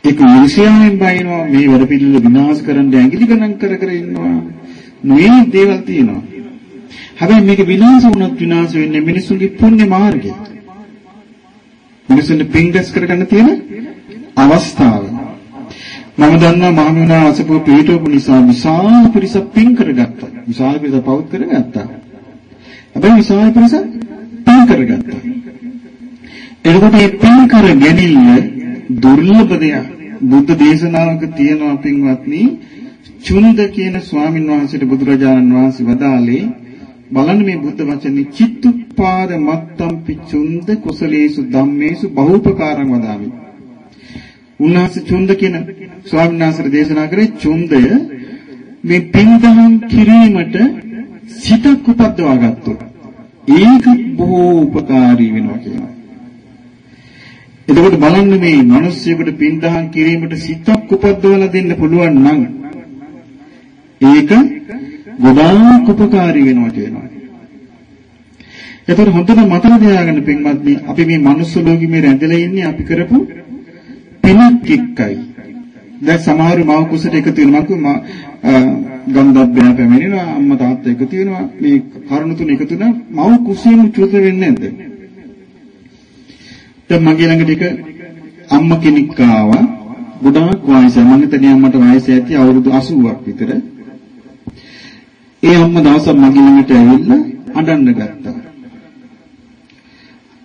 ඒක විශ්යාවෙන් බයිනවා මේ වැඩ පිළිවෙල විනාශ කරන්න ඇඟිලි ගණන් කර කර ඉන්නවා. මේ දේවල් තියෙනවා. හැබැයි මේක විනාශ වුණත් විනාශ වෙන්නේ මිනිසුන්ගේ පුණ්‍ය මාර්ගය. මිනිසුන්ට පින් දැස් කරගන්න තියෙන අවස්ථාව. මම දන්නවා මහමෙවුනා අසපුව පිළිටවපු නිසා විශාල පිරිසක් පින් කරගත්තා. විශාල පිරිසක් පවුත් කරගත්තා. හැබැයි විශාල පිරිසක් පින් කරගත්තා. එතකොට මේ පින් කර ගැනීම දුර්ලභ දෙයක්. බුද්ධ දේශනාවක තියෙනවා පින්වත්නි චුන්ද කියන ස්වාමීන් වහන්සේට බුදුරජාණන් වහන්සේ වදාළේ බලන්න මේ බුද්ධ වචනේ චිත්තුප්පාද මත්තම්පි චුන්ද කුසලේසු ධම්මේසු බහූපකාරං වදාමි. උන්වහන්සේ චුන්ද කියන ස්වාමීන් වහන්සේ දේශනා කරේ චුන්දය මේ පින්දහම් කිරීමට සිතක් උපද්දවා ගත්තොත් ඒක බොහෝ උපකාරී වෙනවා කියනවා. එතකොට බලන්න මේ මිනිස්සුෙකුට පින්දහම් කිරීමට සිතක් උපද්දවලා දෙන්න පුළුවන් නම් ඒක ගොඩාක් උපකාරී වෙනවා කියනවා. එතකොට හොඳට මතක තියාගන්න පින්වත්නි අපි මේ මනුස්ස ලෝකෙ මේ රැඳලා ඉන්නේ අපි කරපු පිනක් එක්කයි. දැන් සමහරු මව කුසට එකතු වෙනවා මම ගන්ධබ්බය පැමිණෙනවා අම්මා තාත්තා එකතු වෙනවා මේ කරුණු තුන එකතු වෙනවා මව කුසෙම චුත වෙන්නේ නැද්ද? දැන් මගේ ළඟට එක අම්මා කෙනෙක් ආවා ගොඩාක් වයසයි මම හිතන්නේ අම්මට වයස ඇති අවුරුදු 80ක් විතර. ඒ අම්මා දවසක් මගේ ළඟට ඇවිල්ලා අඬන්න ගත්තා.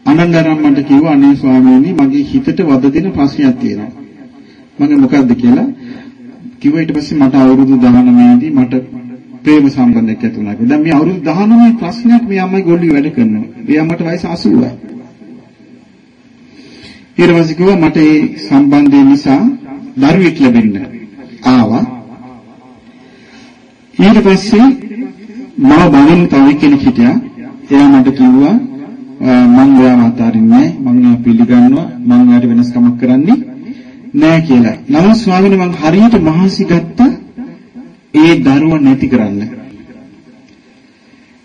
අනන්දරම්මන්ට කිව්වා අනේ ස්වාමීනි මගේ හිතට වද දෙන ප්‍රශ්නයක් තියෙනවා. මම මොකද්ද කියලා කිව්වා ඊට පස්සේ මට අවුරුදු 19 දී මට ප්‍රේම සම්බන්ධයක් ඇති වුණා. දැන් මේ අවුරුදු 19 ප්‍රශ්නයක් මේ අම්මයි ගොල්ලෝ වැඩ කරනවා. මේ අම්මට වයස 80යි. ඊට පස්සේ කිව්වා මට ඒ සම්බන්ධය නිසා දරුවෙක් ලැබෙන්න ආවා. ඊට පස්සේ මම බලන්න තව කෙනෙක් හිටියා. එයා මට කිව්වා මම ඔයාව අතාරින්නේ මම ඔයාව පිළිගන්නවා මම ඔයාට වෙනස්කමක් කරන්නේ නෑ කියලා. නමුත් ස්වාමීනි මම හරියට මහන්සි ගත්තා ඒ දරුවා නැති කරන්න.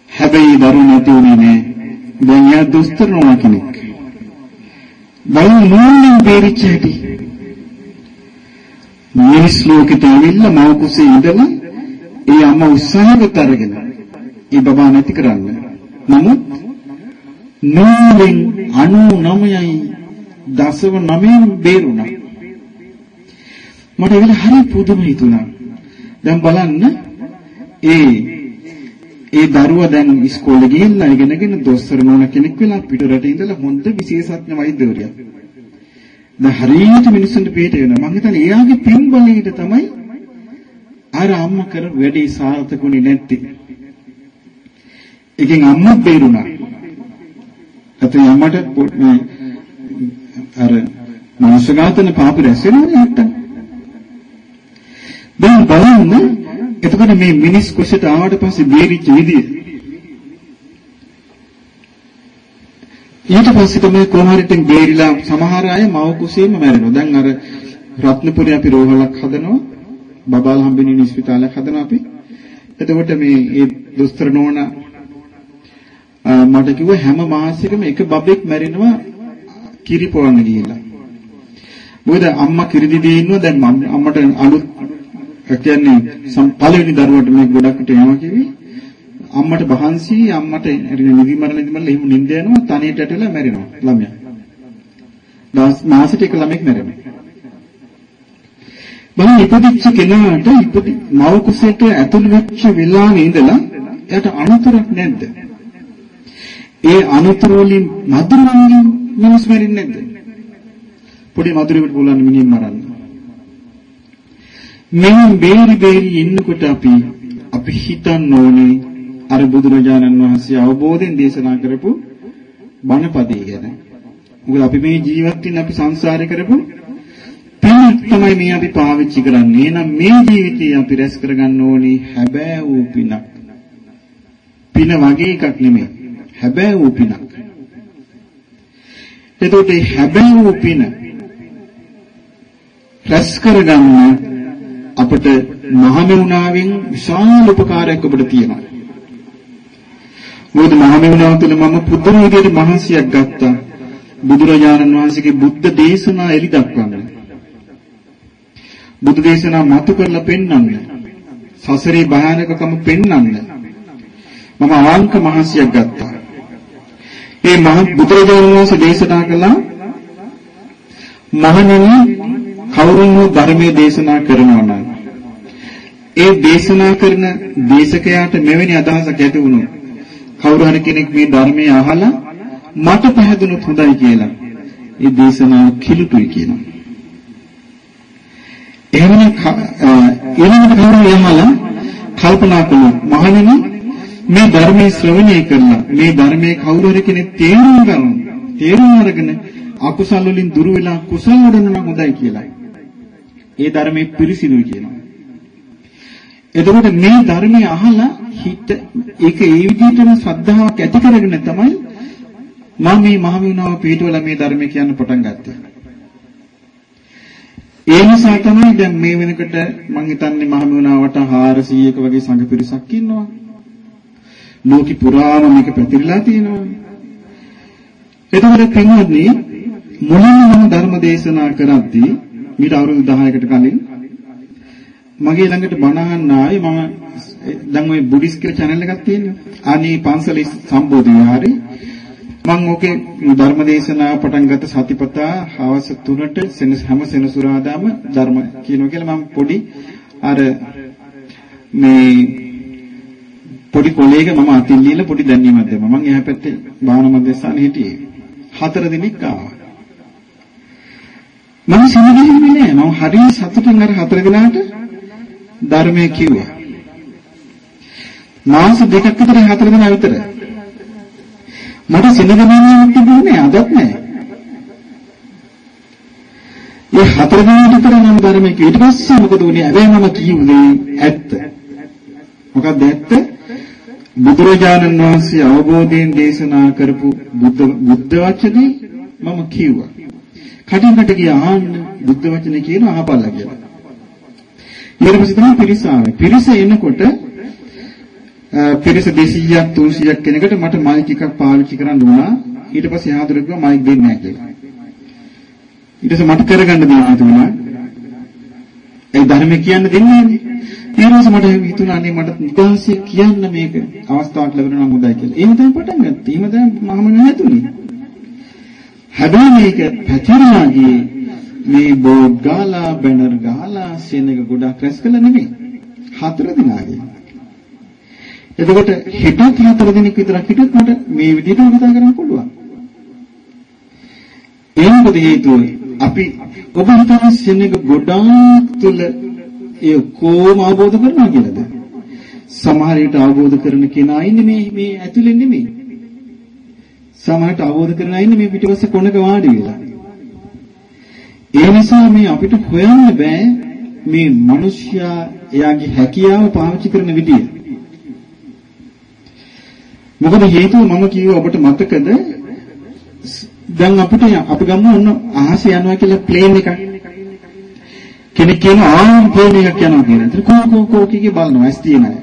හැබැයි දරුවා නැති වුණේ නෑ. දැන් යා දුස්තර නෝනා කෙනෙක්. බලන්න නෝනින් බේරිච්ච හැටි. මිනිස් ලෝකෙට ඇවිල්ලා මව කුසේ ඉඳලා ඒ අම්මා උත්සාහවත් අරගෙන ඒ බබා නැති කරන්න. නමුත් නූලෙන් 99යි දසව 9න් බේරුණා. මට ඒක හරි පුදුම හිතුණා. දැන් බලන්න ඒ ඒ දරුවා දැන් ඉස්කෝලේ ගිහිල්ලා ඉගෙනගෙන දොස්තර නෝන කෙනෙක් වෙලා පිටරට ඉඳලා හොඳ විශේෂඥ වෛද්‍යවරියක්. දැන් හරියට මිනිස්සුන්ට පිට වෙනවා. මම හිතන්නේ එයාගේ පින්බලයට තමයි අර අම්මා කර වැඩේ සාර්ථකුනේ නැත්තේ. එකෙන් අම්මා බේරුණා. අතේ අම්මට මේ අර මනස ඝාතන පාප රැස් වෙනවනේ නැත්තම්. දැන් බලන්න එතකොට මේ මිනිස් කුසට ආවට පස්සේ බේරිච්ච විදිය. ඊට පස්සේ තමයි කොහොමරිටින් බේරිලා සමහර අය මව කුසීම මැරෙනවා. දැන් අර රත්නපුරේ අපි රෝහලක් හදනවා. බබාල හම්බෙන්නේ ස්පිතාලයක් හදනවා අපි. එතකොට මේ ඒ දොස්තර නෝනා මට කිව්වා හැම මාසෙකම එක බබෙක් මැරෙනවා කිරි පොවන්න ගිහිල්ලා. මොකද අම්මා කිරි දීදී ඉන්නවා දැන් අම්මට අලුත් කියන්නේ පළවෙනි දරුවට මේ ගොඩක්ට එනවා කිව්වේ. අම්මට බහන්සි අම්මට නිදි මරණ නිදි මරණ එහෙම නිින්ද යනවා තනියට ඇටලා මැරෙනවා ළමයා. දවස් මාසෙට එක ළමෙක් මැරෙනවා. බලන්න ඉපදිච්ච කෙනාට ඉපදි මව කුසයට ඇතුළු වෙච්ච වෙලාවේ ඉඳලා එයාට අනතුරක් නැද්ද? ඒ අනතුරු වලින් මధుරංගින් මිනිස් මැරෙන්නේ නැද්ද? පොඩි මధుරෙකුට පුළුවන් මිනිහ මරන්න. මෙහෙන් බේරි බේරි ඉන්නකොට අපි අපි හිතන්න ඕනේ අර බුදුරජාණන් වහන්සේ අවබෝධයෙන් දේශනා කරපු බණපදේ ගැන. මොකද අපි මේ ජීවත් වෙන අපි සංසාරේ කරපු පින් තමයි මේ අපි පාවිච්චි කරන්නේ. එහෙනම් මේ ජීවිතේ අපි රැස් කරගන්න ඕනේ හැබෑ වූ පිනක්. පින වගේ එකක් නෙමෙයි. හැබෑ වූ පිනක්. එතකොට මේ හැබෑ වූ පින රැස් කරගන්න අපට මහමෙවුනාවෙන් විශාල උපකාරයක් ඔබට තියෙනවා. මොකද මහමෙවුනාව තුළ මම පුදුම විදියට මහන්සියක් ගත්තා. බුදුරජාණන් වහන්සේගේ බුද්ධ දේශනා එලි දක්වන්න. බුදු දේශනා මතු කරලා පෙන්වන්න. සසරේ භයානකකම පෙන්වන්න. මම ආංක මහන්සියක් ගත්තා. ඒ මහ බුදුරජාණන් වහන්සේ දේශනා කළා මහණෙනි කවුරුන් හෝ ධර්මයේ දේශනා කරනවා නම් ඒ දේශනා කරන දේශකයාට මෙවැනි අදහසක් ඇති වුණොත් කවුරු හරි කෙනෙක් මේ ධර්මයේ අහලා මට පැහැදුනොත් හොඳයි කියලා ඒ දේශනාව කිලුටුයි කියනවා. එහෙමනම් ඊළඟට කවුරු යහලා කල්පනා කළොත් මහණෙනි මේ ධර්මයේ ශ්‍රවණය කරලා මේ ධර්මයේ කවුරු හරි කෙනෙක් තේරුම් ගන්න තේරුම් අරගෙන අකුසල් වලින් දුර වෙලා කුසල් වඩන නම් හොඳයි කියලා. ඒ ධර්මයේ පිරිසිදුයි කියනවා. එතකොට මේ ධර්මයේ අහලා හිත ඒක ඒ විදිහටම ශ්‍රද්ධාවක් ඇති කරගෙන තමයි මම මේ මහවිනාව පිටවලා මේ ධර්මය කියන්න පටන් ගත්තේ. ඒ නිසා තමයි දැන් මේ වෙනකොට මම හිතන්නේ මහවිනාවට 400ක වගේ සංඝ පිරිසක් ඉන්නවා. ලෝකෙ පුරාම මේක පැතිරලා තියෙනවා. එතකොට පින්වත්නි මුලින්ම මම ධර්ම දේශනා කරද්දී මීට අවුරුදු 10කට කලින් මගේ ළඟට බණ අහන්න ආයේ මම දැන් ওই බුද්දිස් කියලා channel එකක් තියෙනවා. අනේ පන්සලේ සම්බෝධි විහාරේ මම ඕකේ ධර්ම දේශනාව පටන් ගත්ත සතිපතා හවස 3ට සෙනස හැම සෙනසුරාදාම ධර්ම කියනවා කියලා මම පොඩි අර මේ පොඩි කොලේක මම අතින් දීලා පොඩි දැන්වීමක් දැම්මා. මම එහා පැත්තේ භාවනා මධ්‍යස්ථානේ හිටියේ. හතර දිනක් ආවා. මම සිනගෙන්නේ නෑ. මම හරිය සතුටින් අර හතර දිනාට ධර්මයේ කිව්වා. මාස දෙකක් විතර හතර දිනා විතර. මට සිනගෙන්නේ තිබුණේ අදත් නෑ. ඒ හතර දිනා විතර මම ධර්මයේ ඊට පස්සේ මොකද උනේ? හැබැයි මම කිව්වේ ඇත්ත. මොකක්ද ඇත්ත? බුදුරජාණන් වහන්සේ අවබෝධයෙන් දේශනා කරපු බුද්ධ බුද්ධ වචනේ මම කිව්වා. කටින් කට ගියා ආන්න බුද්ධ වචනේ කියන අහපල්ලා කියලා. ඊට පස්සේ තමයි පිරිස ආවේ. පිරිස එනකොට පිරිස 200ක් 300ක් කෙනෙකුට මට මයික් එකක් පාවිච්චි කරන්න වුණා. ඊට පස්සේ ආදර කිව්වා මයික් දෙන්නේ නැහැ කියලා. ඊට පස්සේ මට කරගන්න දෙනවා තුනා. ඒ ධර්මය කියන්න දෙන්නේ නැහැ. ඊට පස්සේ මට හිතුණා අනේ මට නිදහසේ කියන්න මේක අවස්ථාවක් ලැබෙනවා නම් හොඳයි කියලා. එහෙම තමයි පටන් ගත්තේ. එහෙම තමයි මම නැතුනේ. හැබැයි මේක පැතිරලා ගියේ මේ බෝඩ් ගාලා බැනර් ගාලා සෙනග ගොඩක් රැස් කළා නෙමෙයි. හතර දිනාගේ. එතකොට හිතත් හතර දිනක් විතරක් හිටියත් මට මේ විදිහට කතා කරන්න පුළුවන්. ඒ මොකද හේතුව අපි ඔබ හිතන සෙනග ගොඩාක් තුල ඒ කොහොම අවබෝධ කරනවා කියලාද? සමහර විට අවබෝධ කරන කෙනා ඉන්නේ මේ මේ ඇතුලේ නෙමෙයි. සමහරට අවබෝධ කරන අය ඉන්නේ මේ පිටිපස්ස කොනක වාඩි වෙලා. ඒ නිසා මේ අපිට හොයන්න බෑ මේ මිනිස්යා එයාගේ හැකියාව පාවිච්චි කරන විදිය. මොකද හේතුව මම කිව්ව ඔබට මතකද දැන් අපිට අපි ගමු ඔන්න අහස යනවා කියලා ප්ලේන් එකක්. කෙනෙක් කියනවා ආ ප්ලේන් එකක් යනවා කියලා. ඒතර කෝ කෝ කෝ කිකේ බලනවා ඇස් තියෙනවා.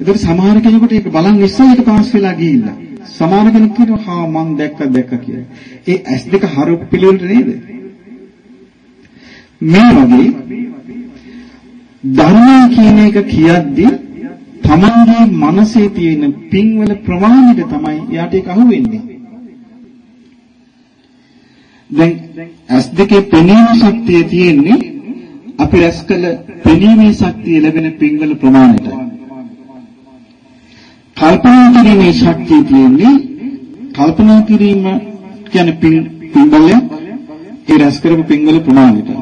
ඒතර සමහර කෙනෙකුට ඒක බලන් ඉස්සෙල් ඒක පාස් වෙලා ගිහිල්ලා. සමහර කෙනෙක් කියනවා හා මං දැක්ක දැක්ක කියලා. ඒ ඇස් දෙක හරු පිළිවෙලට නේද? මේ වගේ ධර්මය කියන එක කියද්දී තමන්ගේ මනසේ තියෙන පින්වල ප්‍රමාණයට තමයි එයාට ඒක අහුවෙන්නේ. දැන් ඇස් දෙකේ පෙනීම ශක්තිය තියෙන්නේ අපි රැස් කළ පෙනීමේ ශක්තිය ලැබෙන පින්වල ප්‍රමාණයටයි. කල්පනා කිරීමේ ශක්තිය තියෙන්නේ කල්පනා කිරීම කියන්නේ පින් පින්වල ඒ රැස් කරපු පින්වල ප්‍රමාණයටයි.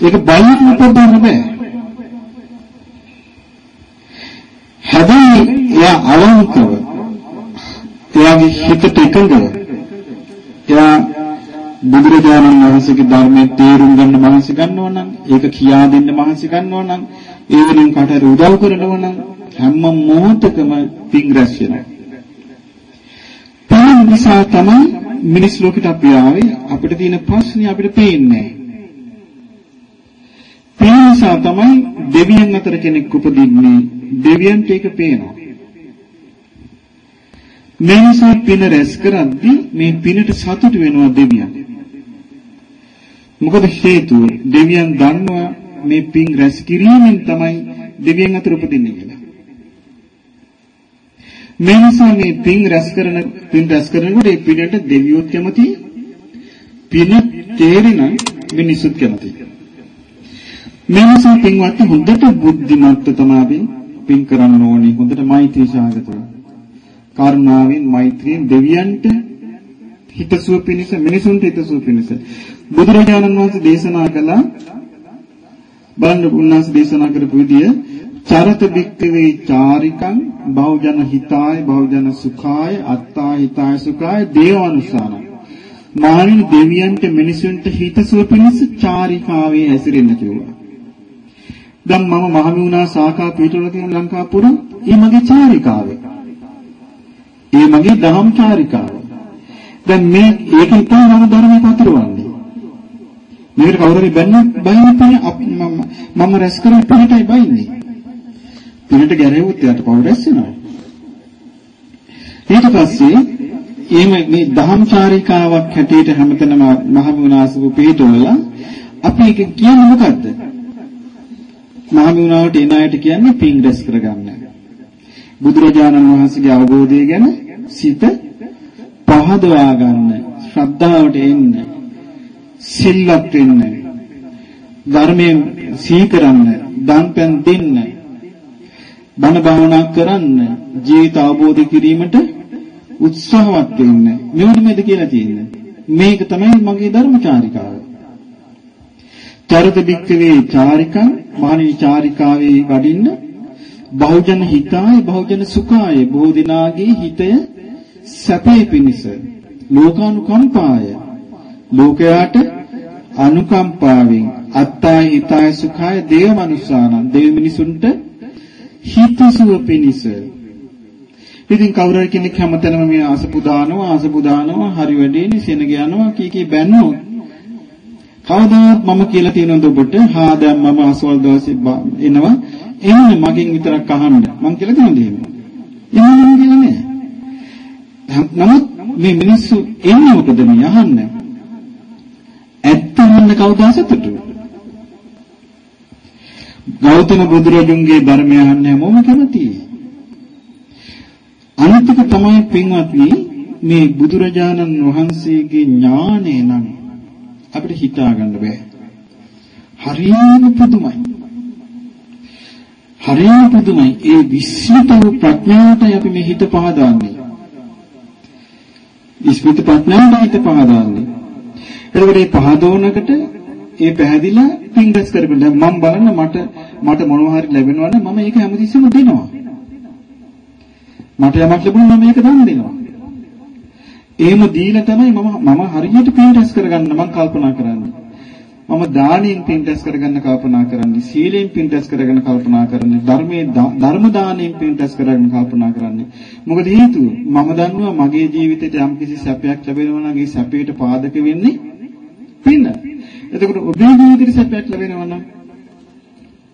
ඒක බලන්න උපදින්න බෑ. හැබැයි එයා අවංකව එයාගේ හිතට එකඟව එයා බුදුරජාණන් වහන්සේගේ ධර්මයේ තේරුම් ගන්න මහන්සි ගන්නවා නම් ඒක කියා දෙන්න මහන්සි ගන්නවා නම් ඒ වෙනින් කාටට උදව් කරනවා නම් හැම මොහොතකම පිං රැස් වෙනවා. පින් නිසා තමයි මිනිස් ලෝකෙට අපි ආවේ අපිට තියෙන ප්‍රශ්නේ අපිට පේන්නේ පින් නිසා තමයි දෙවියන් අතර කෙනෙක් උපදින්නේ දෙවියන්ට ඒක පේනවා. මේ නිසා පින රැස් කරද්දී මේ පිනට සතුටු වෙනවා දෙවියන්. මොකද හේතුව දෙවියන් දන්නවා මේ පින් රැස් කිරීමෙන් තමයි දෙවියන් අතර උපදින්නේ කියලා. මේ නිසා මේ පින් රැස් කරන පින් රැස් කරනකොට ඒ පිනට දෙවියොත් කැමති පින තේරෙන මිනිසුත් කැමති. මේ නිසා පින්වත් හොඳට බුද්ධිමත්ව තමයි පින් කරන්න ඕනේ හොඳට මෛත්‍රී සාගතව. කරුණාවෙන් මෛත්‍රියෙන් දෙවියන්ට හිතසුව පිණිස මිනිසුන්ට හිතසුව පිණිස බුදුරජාණන් වහන්සේ දේශනා කළා බලන්න උන්වහන්සේ දේශනා කරපු විදිය චරත බික්කවේ චාරිකං බහුජන හිතාය බහුජන සුඛාය අත්තා හිතාය සුඛාය දේවානුසාරං මහණෙනි දෙවියන්ට මිනිසුන්ට හිතසුව පිණිස චාරිකාවේ හැසිරෙන්න කිව්වා. දැන් මම මහමිුණා සාකා පිටුවල තියෙන ලංකාපුර ඒ මගේ චාරිකාව. ඒ මගේ දහම් චාරිකාව. දැන් මේ ඒකෙන් තමයි මම ධර්මය පතුරවන්නේ. මේකට කවුරු හරි බැන්න බයින්නේ මම මම රැස් කරන පිටටයි බයින්නේ. පිටට ගැරෙව්වොත් එයාට පව් රැස් වෙනවා. ඊට පස්සේ එහෙම මේ දහම් චාරිකාවක් හැටියට හැමතැනම මහමුණාසු පිටුවල අපි ඒක කියන්නේ මොකද්ද? මහමුණාවට එන අයට කියන්නේ පින් රැස් කරගන්න. බුදුරජාණන් වහන්සේගේ අවබෝධය ගැන සිත පහදවා ගන්න, ශ්‍රද්ධාවට එන්න, සිල්වත් වෙන්න, ධර්මයෙන් සීකරන්න, දන්පැන් දෙන්න, බණ භාවනා කරන්න, ජීවිත අවබෝධ කිරීමට උත්සාහවත් වෙන්න. මෙවැනිමද කියලා තියෙන්නේ. මේක තමයි මගේ ධර්මචාරිකාව. චරිත බික්කවේ චාරිකං මහණී චාරිකාවේ වඩින්න බහුජන හිතාය බහුජන සුඛාය බොහෝ දිනාගේ හිතය සැපේ පිණිස ලෝකානුකම්පාය ලෝකයාට අනුකම්පාවෙන් අත්තාය හිතාය සුඛාය දේව මනුස්සානං දේව මිනිසුන්ට හිතසුව පිණිස. ඉතින් කවුරු හරි කෙනෙක් හැමතැනම මේ අසපු දානවා අසපු දානවා හරි වැඩේනේ සෙනග යනවා කී කී බැන්නොත් කවදාවත් මම කියලා තියෙනවද ඔබට? හා දැන් මම අසවල් දවසේ එනවා. එන්න මගෙන් විතරක් අහන්න. මං කියලා තියෙනවද එහෙම? එහෙම කියලා නෑ. නමුත් මේ මිනිස්සු එන්නේ මොකද මේ අහන්න ඇත්තම කවුද සතුටු ගෞතම බුදුරජුන්ගේ ධර්මය අහන්න හැමෝම කැමතියි අනිත්ක තමයි පින්වත්නි මේ බුදුරජාණන් වහන්සේගේ ඥානය නම් අපිට හිතා ගන්න බෑ. හරියම පුදුමයි. හරියම පුදුමයි. ඒ විශ්විත වූ ප්‍රඥාවටයි අපි මේ හිත පහදාන්නේ. විශ්විත ප්‍රඥාවට හිත පහදාන්නේ. එතකොට මේ පහදවනකට ඒ පැහැදිලා පින්දස් කරගෙන මම බලන්න මට මට මොනවා හරි ලැබෙනවා නම් මම ඒක හැමතිස්සෙම දෙනවා. මට යමක් ලැබුණා මම ඒක දන් දෙනවා. එහෙම දීලා තමයි මම මම හරියට පින් රැස් කරගන්න මම කල්පනා කරන්නේ. මම දානෙන් පින් රැස් කරගන්න කල්පනා කරන්නේ සීලෙන් පින් රැස් කරගෙන කල්පනා කරන්නේ ධර්මයේ ධර්ම දානෙන් පින් රැස් කරගෙන කල්පනා කරන්නේ මොකද හේතුව මම දන්නවා මගේ ජීවිතේට යම්කිසි සැපයක් ලැබෙනවා නම් ඒ සැපයට පාදක වෙන්නේ පින. එතකොට ඔබේ ජීවිතේට සැපයක් ලැබෙනවා නම්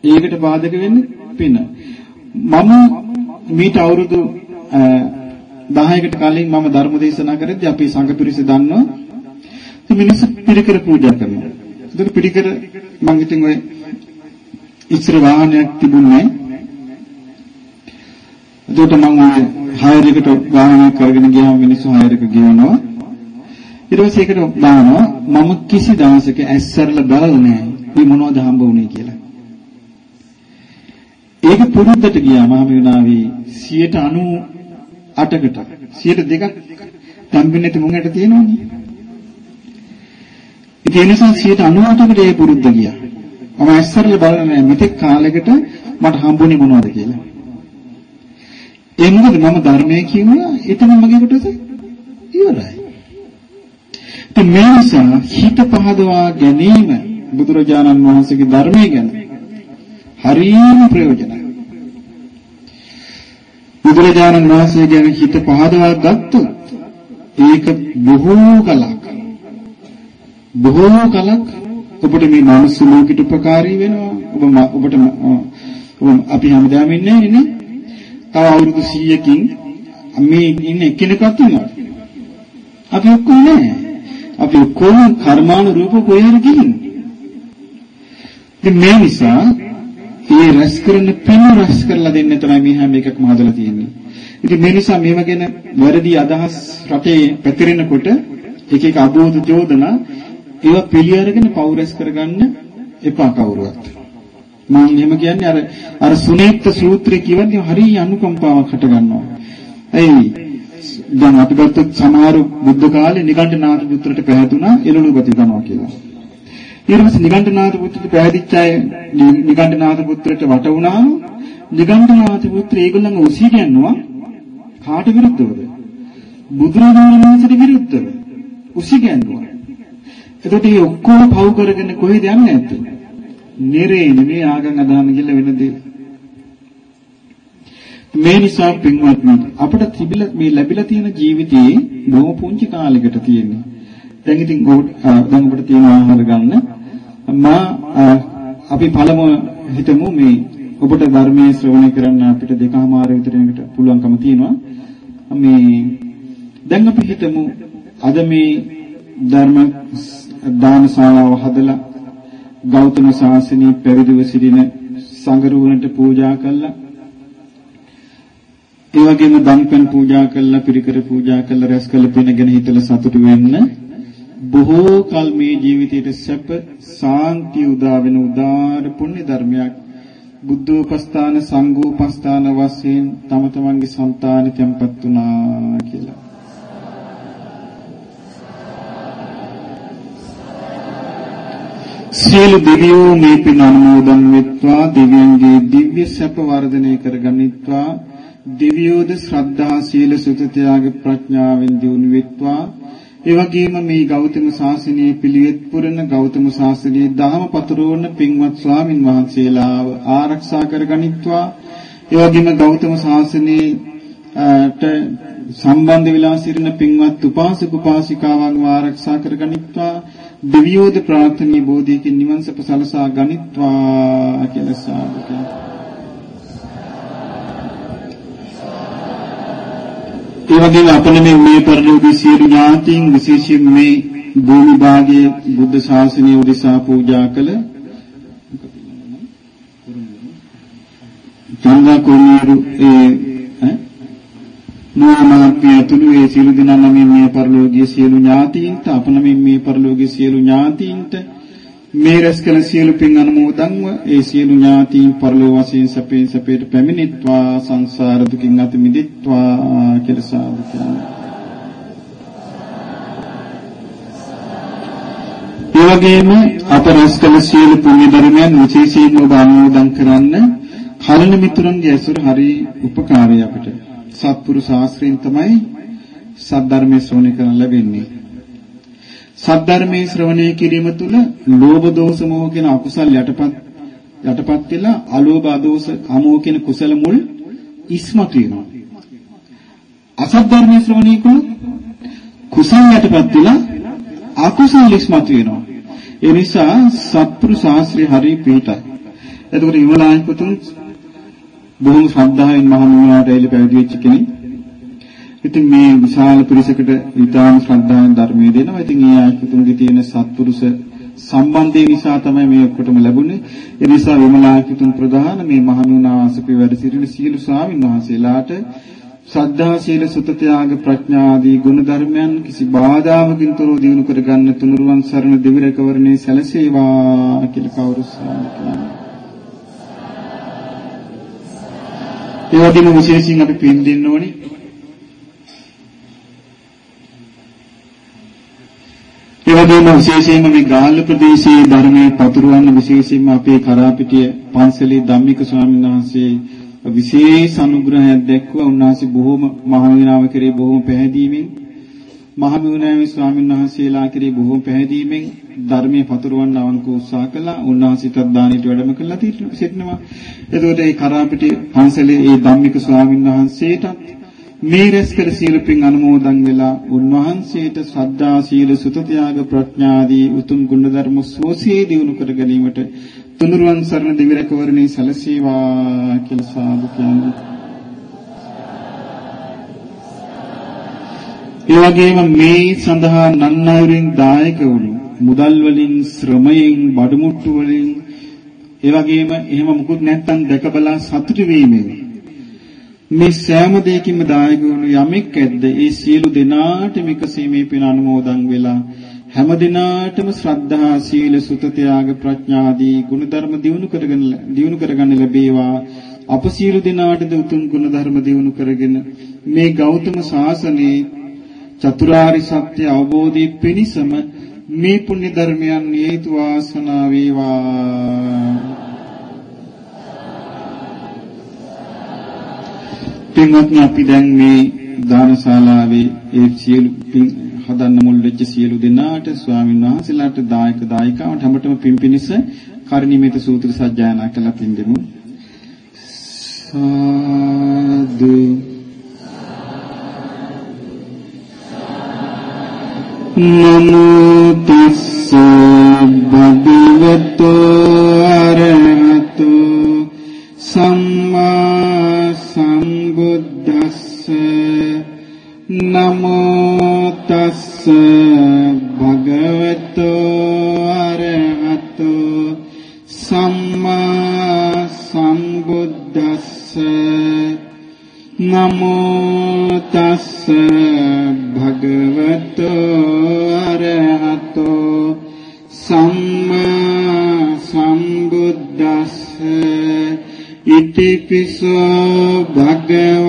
ඒකට පාදක වෙන්නේ පින. මම මීට අවුරුදු 10කට කලින් මම ධර්ම දේශනා කරද්දී අපේ සංඝ පිරිස දන්නවා මිනිස්සු පිළිකර පූජා කරනවා. ඒතර පිළිකර මම ඉතින් ඔය ඉස්සර වාහනයක් තිබුණේ එතකොට මම ඔය හයරයකට වාහනයක් කරගෙන ගියාම මිනිස්සු හයරයක ගෙවනවා. ඊට පස්සේ ඒකට දානවා මම කිසි දවසක ඇස්සරලා බලලා නැහැ. මේ මොනවද හම්බ වුනේ කියලා. ඒක පුරුද්දට ගියා මම විනාවි 98කට 102ක් තම්බෙන්නේ නැති මුංගට තියෙනවනේ. ඒ නිසා 98කට ඒ පුරුද්ද ගියා. මම ඇස්සරල බලන්නේ නැහැ මෙතෙක් කාලෙකට මට හම්බුනේ මොනවද කියලා. ඒ මොකද මම ධර්මයේ කිව්වා එතන මගේ කොටස ඉවරයි. ඉතින් මේ නිසා හිත පහදවා ගැනීම බුදුරජාණන් වහන්සේගේ ධර්මයේ ගැන හරියම ප්‍රයෝජනයි. බුදුරජාණන් වහන්සේ ගැන හිත පහදවා ගත්තොත් ඒක බොහෝ කලක් බොහෝ කලක් ඔබට මේ මානස ලෝකෙට උපකාරී වෙනවා. ඔබ ඔබට අපි හැමදාම ඉන්නේ නේ. තව අවුරුදු 100කින් මේ ඉන්න එක්කෙනෙක්වත් ඉන්නවා. අපි ඔක්කොම නෑ. අපි ඔක්කොම කර්මානුරූප කොහෙද ගිහින්. ඉතින් මේ නිසා මේ රැස් කරන පින් රැස් කරලා දෙන්න තමයි මේ හැම එකක්ම හදලා තියෙන්නේ. ඉතින් මේ නිසා මේව ගැන වැරදි අදහස් රටේ පැතිරෙනකොට එක එක අබෝධ චෝදනා ඒවා පිළි අරගෙන පෞරස් කරගන්න එපා කවුරුවත්. මම එහෙම කියන්නේ අර අර සුනේත්ත සූත්‍රය කියවන්නේ හරිය අනුකම්පාවක් හට ගන්නවා. එයි දැන් අපි ගත්තොත් සමහර බුද්ධ කාලේ නිගණ්ඨනාථ පුත්‍රට පැහැදුනා එළළුපති කරනවා කියලා. ඊට පස්සේ නිගණ්ඨනාථ පුත්‍රට පැහැදිච්ච අය නිගණ්ඨනාථ පුත්‍රට වට වුණාම නිගණ්ඨනාථ පුත්‍රය ඒගොල්ලන්ව උසිගැන්නුවා කාට විරුද්ධවද? බුදුරජාණන් වහන්සේට විරුද්ධව. උසිගැන්නුවා. එතකොට මේ ඔක්කොම පව් කරගෙන කොහෙද යන්නේ නැත්තේ? නිරේ නෙමේ ආගම් අදහන කියලා වෙන දේ. මේ නිසා පින්වත්නි අපිට තිබිලා මේ ලැබිලා තියෙන ජීවිතේ බොහොම පුංචි කාලයකට තියෙන්නේ. දැන් ඉතින් දැන් අපිට තියෙන ආහාර ගන්න මා අපි පළමුව හිතමු මේ ඔබට ධර්මයේ ශ්‍රවණය කරන්න අපිට දෙකමාර විතර යනකට පුළුවන්කම තියෙනවා. මේ දැන් අපි හිතමු අද මේ ධර්ම දානශාලාව හදලා ගෞතම සාසනී පැවිදිව සිටින සංගරුවනට පූජා කළා. ඒ වගේම දන්පැන් පූජා කළා, පිරිකර පූජා කළා, රැස් කළ පින ගැන හිතලා සතුටු වෙන්න බොහෝ කල් මේ ජීවිතයේ සැප සාන්ති උදා වෙන උදාර පුණ්‍ය ධර්මයක් බුද්ධෝපස්ථාන සංඝෝපස්ථාන වශයෙන් තම තමන්ගේ సంతානෙ තැන්පත් වුණා කියලා. සියලු දෙවියෝ මේ පින් අනුමෝදන් වෙත්වා. දෙවියන්ගේ දිව්‍ය සැප වර්ධනය කරගනිත්වා. දෙවියෝද ශ්‍රද්ධා සීල සුත ත්‍යාග ප්‍රඥාවෙන් දියුණු වෙත්වා. ඒ වගේම මේ ගෞතම සාසනයේ පිළිවෙත් පුරන ගෞතම සාසනයේ දහම පතුරවන පින්වත් ස්වාමින් වහන්සේලාව ආරක්ෂා කරගනිත්වා. ඒ වගේම ගෞතම සාසනයේ සම්බන්ධ වෙලා සිටින පින්වත් උපාසක උපාසිකාවන් ආරක්ෂා කරගනිත්වා. දෙවියෝද ප්‍රාර්ථනීය බෝධියකින් නිවන් සප සලසා ගනිත්වා කියලා සාදුක. ඒ වගේම අපේ මේ පරිලෝකී සියලු ඥාතීන් විශේෂයෙන් මේ භූමි භාගයේ බුද්ධ ශාසනය උදෙසා පූජා කළ චන්දා කුමරු ඒ නාමාත්මය ඇතුළු ඒ සියලු දෙනා නමින් මේ පරලෝකීය සියලු ඥාතීන්ට අප නමින් මේ පරලෝකීය සියලු ඥාතීන්ට මේ රැස් කළ සියලු පින් අනුමෝදන්ව ඒ සියලු ඥාතීන් පරලෝක වශයෙන් සපේ සපේට පැමිණිත්වා සංසාර දුකින් අත මිදිත්වා කියලා සාදු ඒ වගේම අප රැස් කළ සියලු පුණ්‍ය ධර්මයන් විශේෂයෙන්ම ඔබ අනුමෝදන් කරන්න කලන මිතුරන්ගේ ඇසුර හරි උපකාරී අපිට. සත්පුරු ශාස්ත්‍රයෙන් තමයි සද්ධර්මයේ ශ්‍රවණය කරන්න ලැබෙන්නේ. සද්ධර්මයේ ශ්‍රවණය කිරීම තුළ ලෝභ දෝෂ මොහ කියන අකුසල් යටපත් යටපත් වෙලා අලෝභ අදෝෂ කමෝ කියන කුසල මුල් ඉස්මතු වෙනවා. අසද්ධර්මයේ ශ්‍රවණය කළොත් කුසල යටපත් වෙලා අකුසල ඉස්මතු වෙනවා. ඒ නිසා සත්පුරු ශාස්ත්‍රය හරිය පිටයි. එතකොට විමලායකුතුන් බොහොම ශ්‍රද්ධාවෙන් මහණුවරට එළි පැවිදි වෙච්ච කෙනෙක්. ඉතින් මේ විශාල පිරිසකට ඊටාම ශ්‍රද්ධාවෙන් ධර්මයේ දෙනවා. ඉතින් ඒ ආයකුතුන්ගේ තියෙන සත්පුරුෂ සම්බන්ධය නිසා තමයි මේ ඔක්කොටම ලැබුණේ. ඒ නිසා විමලායකුතුන් ප්‍රධාන මේ මහණුවනාසපේ වැඩ සිටින සියලු ස්වාමීන් වහන්සේලාට සද්ධා සීල සුත ත්‍යාග ප්‍රඥා ආදී ගුණ ධර්මයන් කිසි බාධාවකින් තොරව දිනු කර ගන්න තුනුරුවන් සරණ දෙවිරකවරණේ සැලසේවා කියලා කවුරු කියනවා. ඒ වගේම විශේෂයෙන් අපි පින් දෙන්න ඕනේ. ඒ වගේම විශේෂයෙන්ම මේ ගාල්ල ප්‍රදේශයේ ධර්මයේ පතුරවන්න විශේෂයෙන්ම අපේ කරාපිටිය පන්සලේ ධම්මික ස්වාමීන් වහන්සේ විශේෂ අනුග්‍රහයක් දැක්වුවා. උන්වහන්සේ බොහොම මහවිනාව කරේ බොහොම පැහැදීමෙන් මහමිුණාවේ ස්වාමීන් වහන්සේලා කෙරේ බොහෝ පැහැදීමෙන් ධර්මයේ පතුරවන්න අවංක උත්සාහ කළා. උන්වහන්සේට දානෙට වැඩම කළා සිටිනවා. එතකොට ඒ කරාපිටි පන්සලේ ඒ ධම්මික ස්වාමීන් වහන්සේට මේ රැස් කර සීලපින් අනුමෝදන් වෙලා උන්වහන්සේට ශ්‍රද්ධා සීල සුත ත්‍යාග ප්‍රඥාදී උතුම් ගුණ ධර්ම සෝසියේ දිනු කර ගැනීමට තුනුරුවන් සරණ දිවිරකවරණේ සැලසේවා කියලා සාදු කියන්නේ. ඒ වගේම මේ සඳහා නන්නවරින් දායක වුණු මුදල් වලින් ශ්‍රමයෙන් බඩමුට්ටු වලින් ඒ වගේම එහෙම මුකුත් නැත්තම් දැක බලා සතුටු වීමෙන් මේ සෑම දෙයකින්ම දායක වුණු යමෙක් ඇද්ද ඒ සියලු දෙනාට මේකසේ මේ පින අනුමෝදන් වෙලා හැම දිනාටම ශ්‍රද්ධා සීල සුත ත්‍යාග ප්‍රඥා ආදී ගුණධර්ම දිනු කරගෙන දිනු කරගන්න ලැබේවා. අප සියලු දෙනාටද උතුම් ගුණධර්ම දිනු කරගෙන මේ ගෞතම සාසනයේ චතුරාරි සත්‍ය අවබෝධයේ පිණිසම මේ පුණ්‍ය ධර්මයන් හේතු වාසනා වේවා. පින්වත්නි අපි දැන් මේ දානශාලාවේ ඒ සියලු පින් හදන්න මුල් වෙච්ච සියලු දෙනාට ස්වාමීන් වහන්සේලාට දායක දායිකාවට හැමතෙම පින් පිනිස කර්ණිමිත සූත්‍ර සජ්ජායනා කළා පින් දෙමු. සාදු. නමෝ තස්ස භගවතු ඉතිපිසෝ භගවාරහං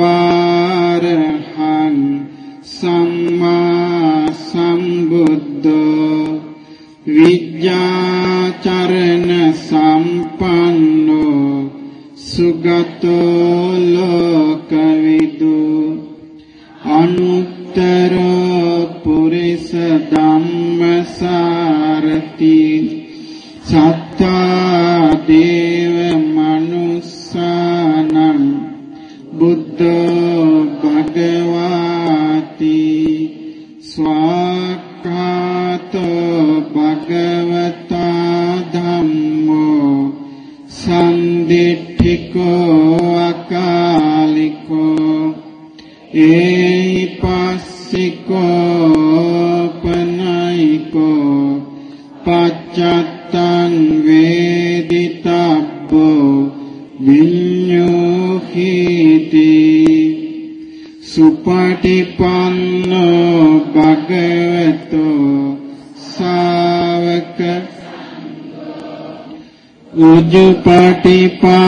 සම්මා සම්බුද්ධෝ විද්‍යාචරණ සම්පන්නෝ සුගතෝ ලෝකවිදු අනුත්තර පුරිස ධම්මසාරති සත්තා ฏิปั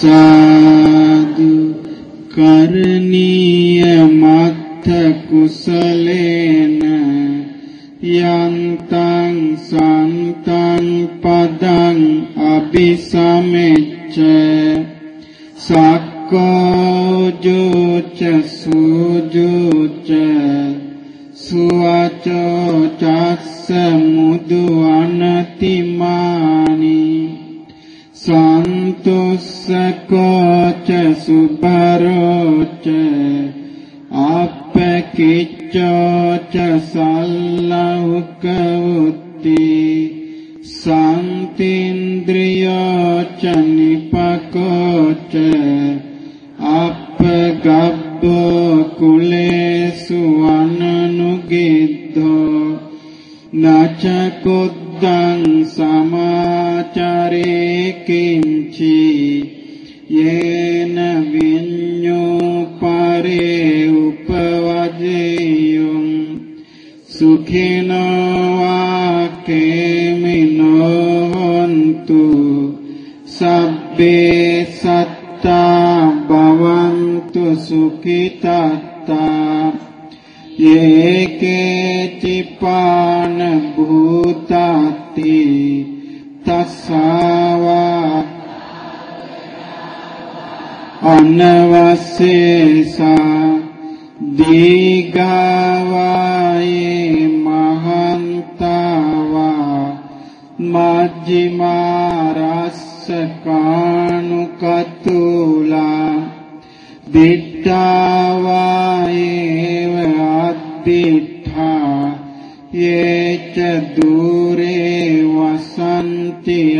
සාදු කරණීය the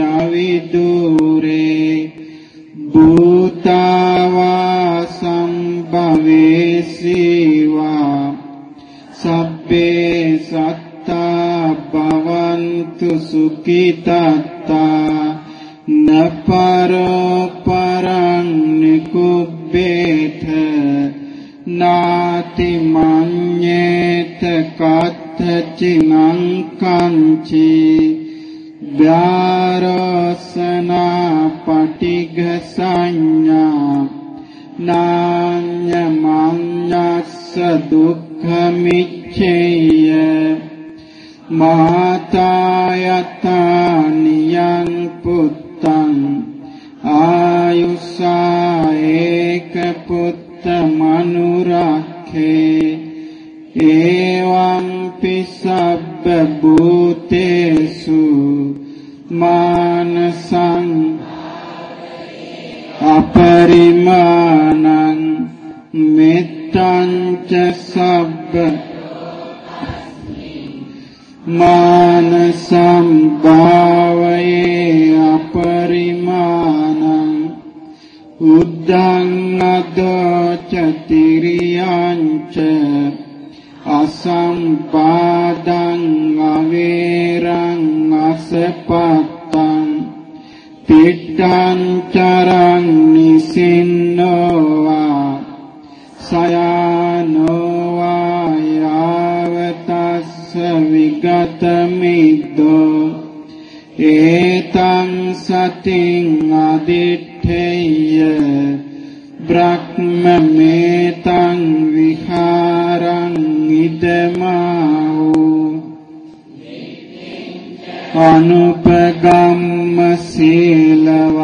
අනුපගම්ම සීලවා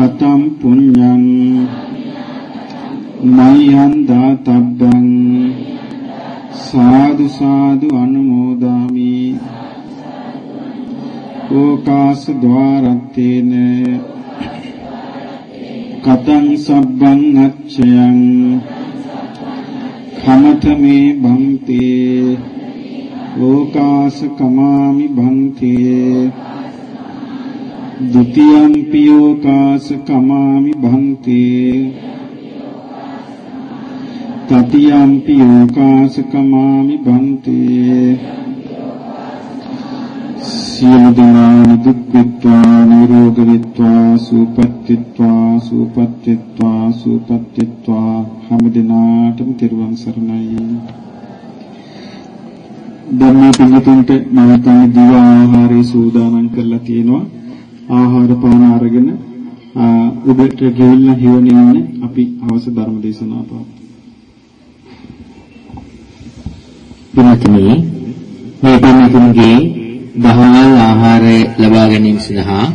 සාමිනා කතම් පුඤ්ඤං මයං දාතබ්බං සාදු සාදු අනුමෝදාමි ඕකාස ద్వාරත්තේන කතං සබ්බං අච්ඡයං khamathame bhante ඕකාස කමාමි භන්ති ဒ ුතියම්පි ඕකාස කමාමි භන්ති තතියම්පි ඕකාස කමාමි භන්ති සියලු දෙනා දුක් විත්වා නිරෝග විත්වා සුපත්තිත්වා සුපත්තිත්වා සුපත්තිත්වා හැම දිනාටම තෙරුවන් සරණයි ධර්මයේ පිළිතුන්ට මම තමයි දිව ආහාරය සූදානම් කරලා තියෙනවා. ආහාර පාන අරගෙන ඔබට ගෙවිලා හිවණේ ඉන්න අපි අවස ධර්ම දේශනාව පාපු. පින්තුනි මේ පින්තුන්ගේ දහවල් ආහාරය ලබා ගැනීම සඳහා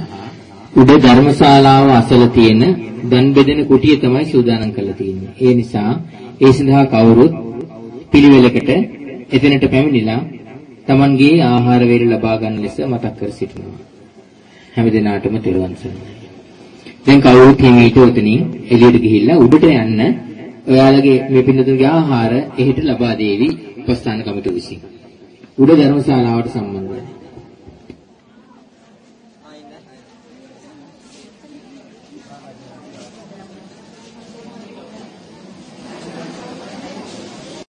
උඩ ධර්මශාලාව අසල තියෙන දන් බෙදෙන කුටිය තමයි සූදානම් කරලා තියෙන්නේ. ඒ නිසා ඒ සඳහා කවුරුත් පිළිවෙලකට එතනට පැමිණිලා Tamanගේ ආහාර වේල ලබා ගන්න ලෙස මතක් කර සිටිනවා. හැම දිනාටම තෙරුවන් සරණයි. දැන් කවුරුත් හිමීට උතනින් එළියට ගිහිල්ලා උඩට යන්න ඔයාලගේ මේ පින්නතුන්ගේ ආහාර එහෙට ලබා දෙවි උපස්ථාන කමිටුව විසින්. උඩ ධර්මශාලාවට සම්බන්ධ වෙන්න.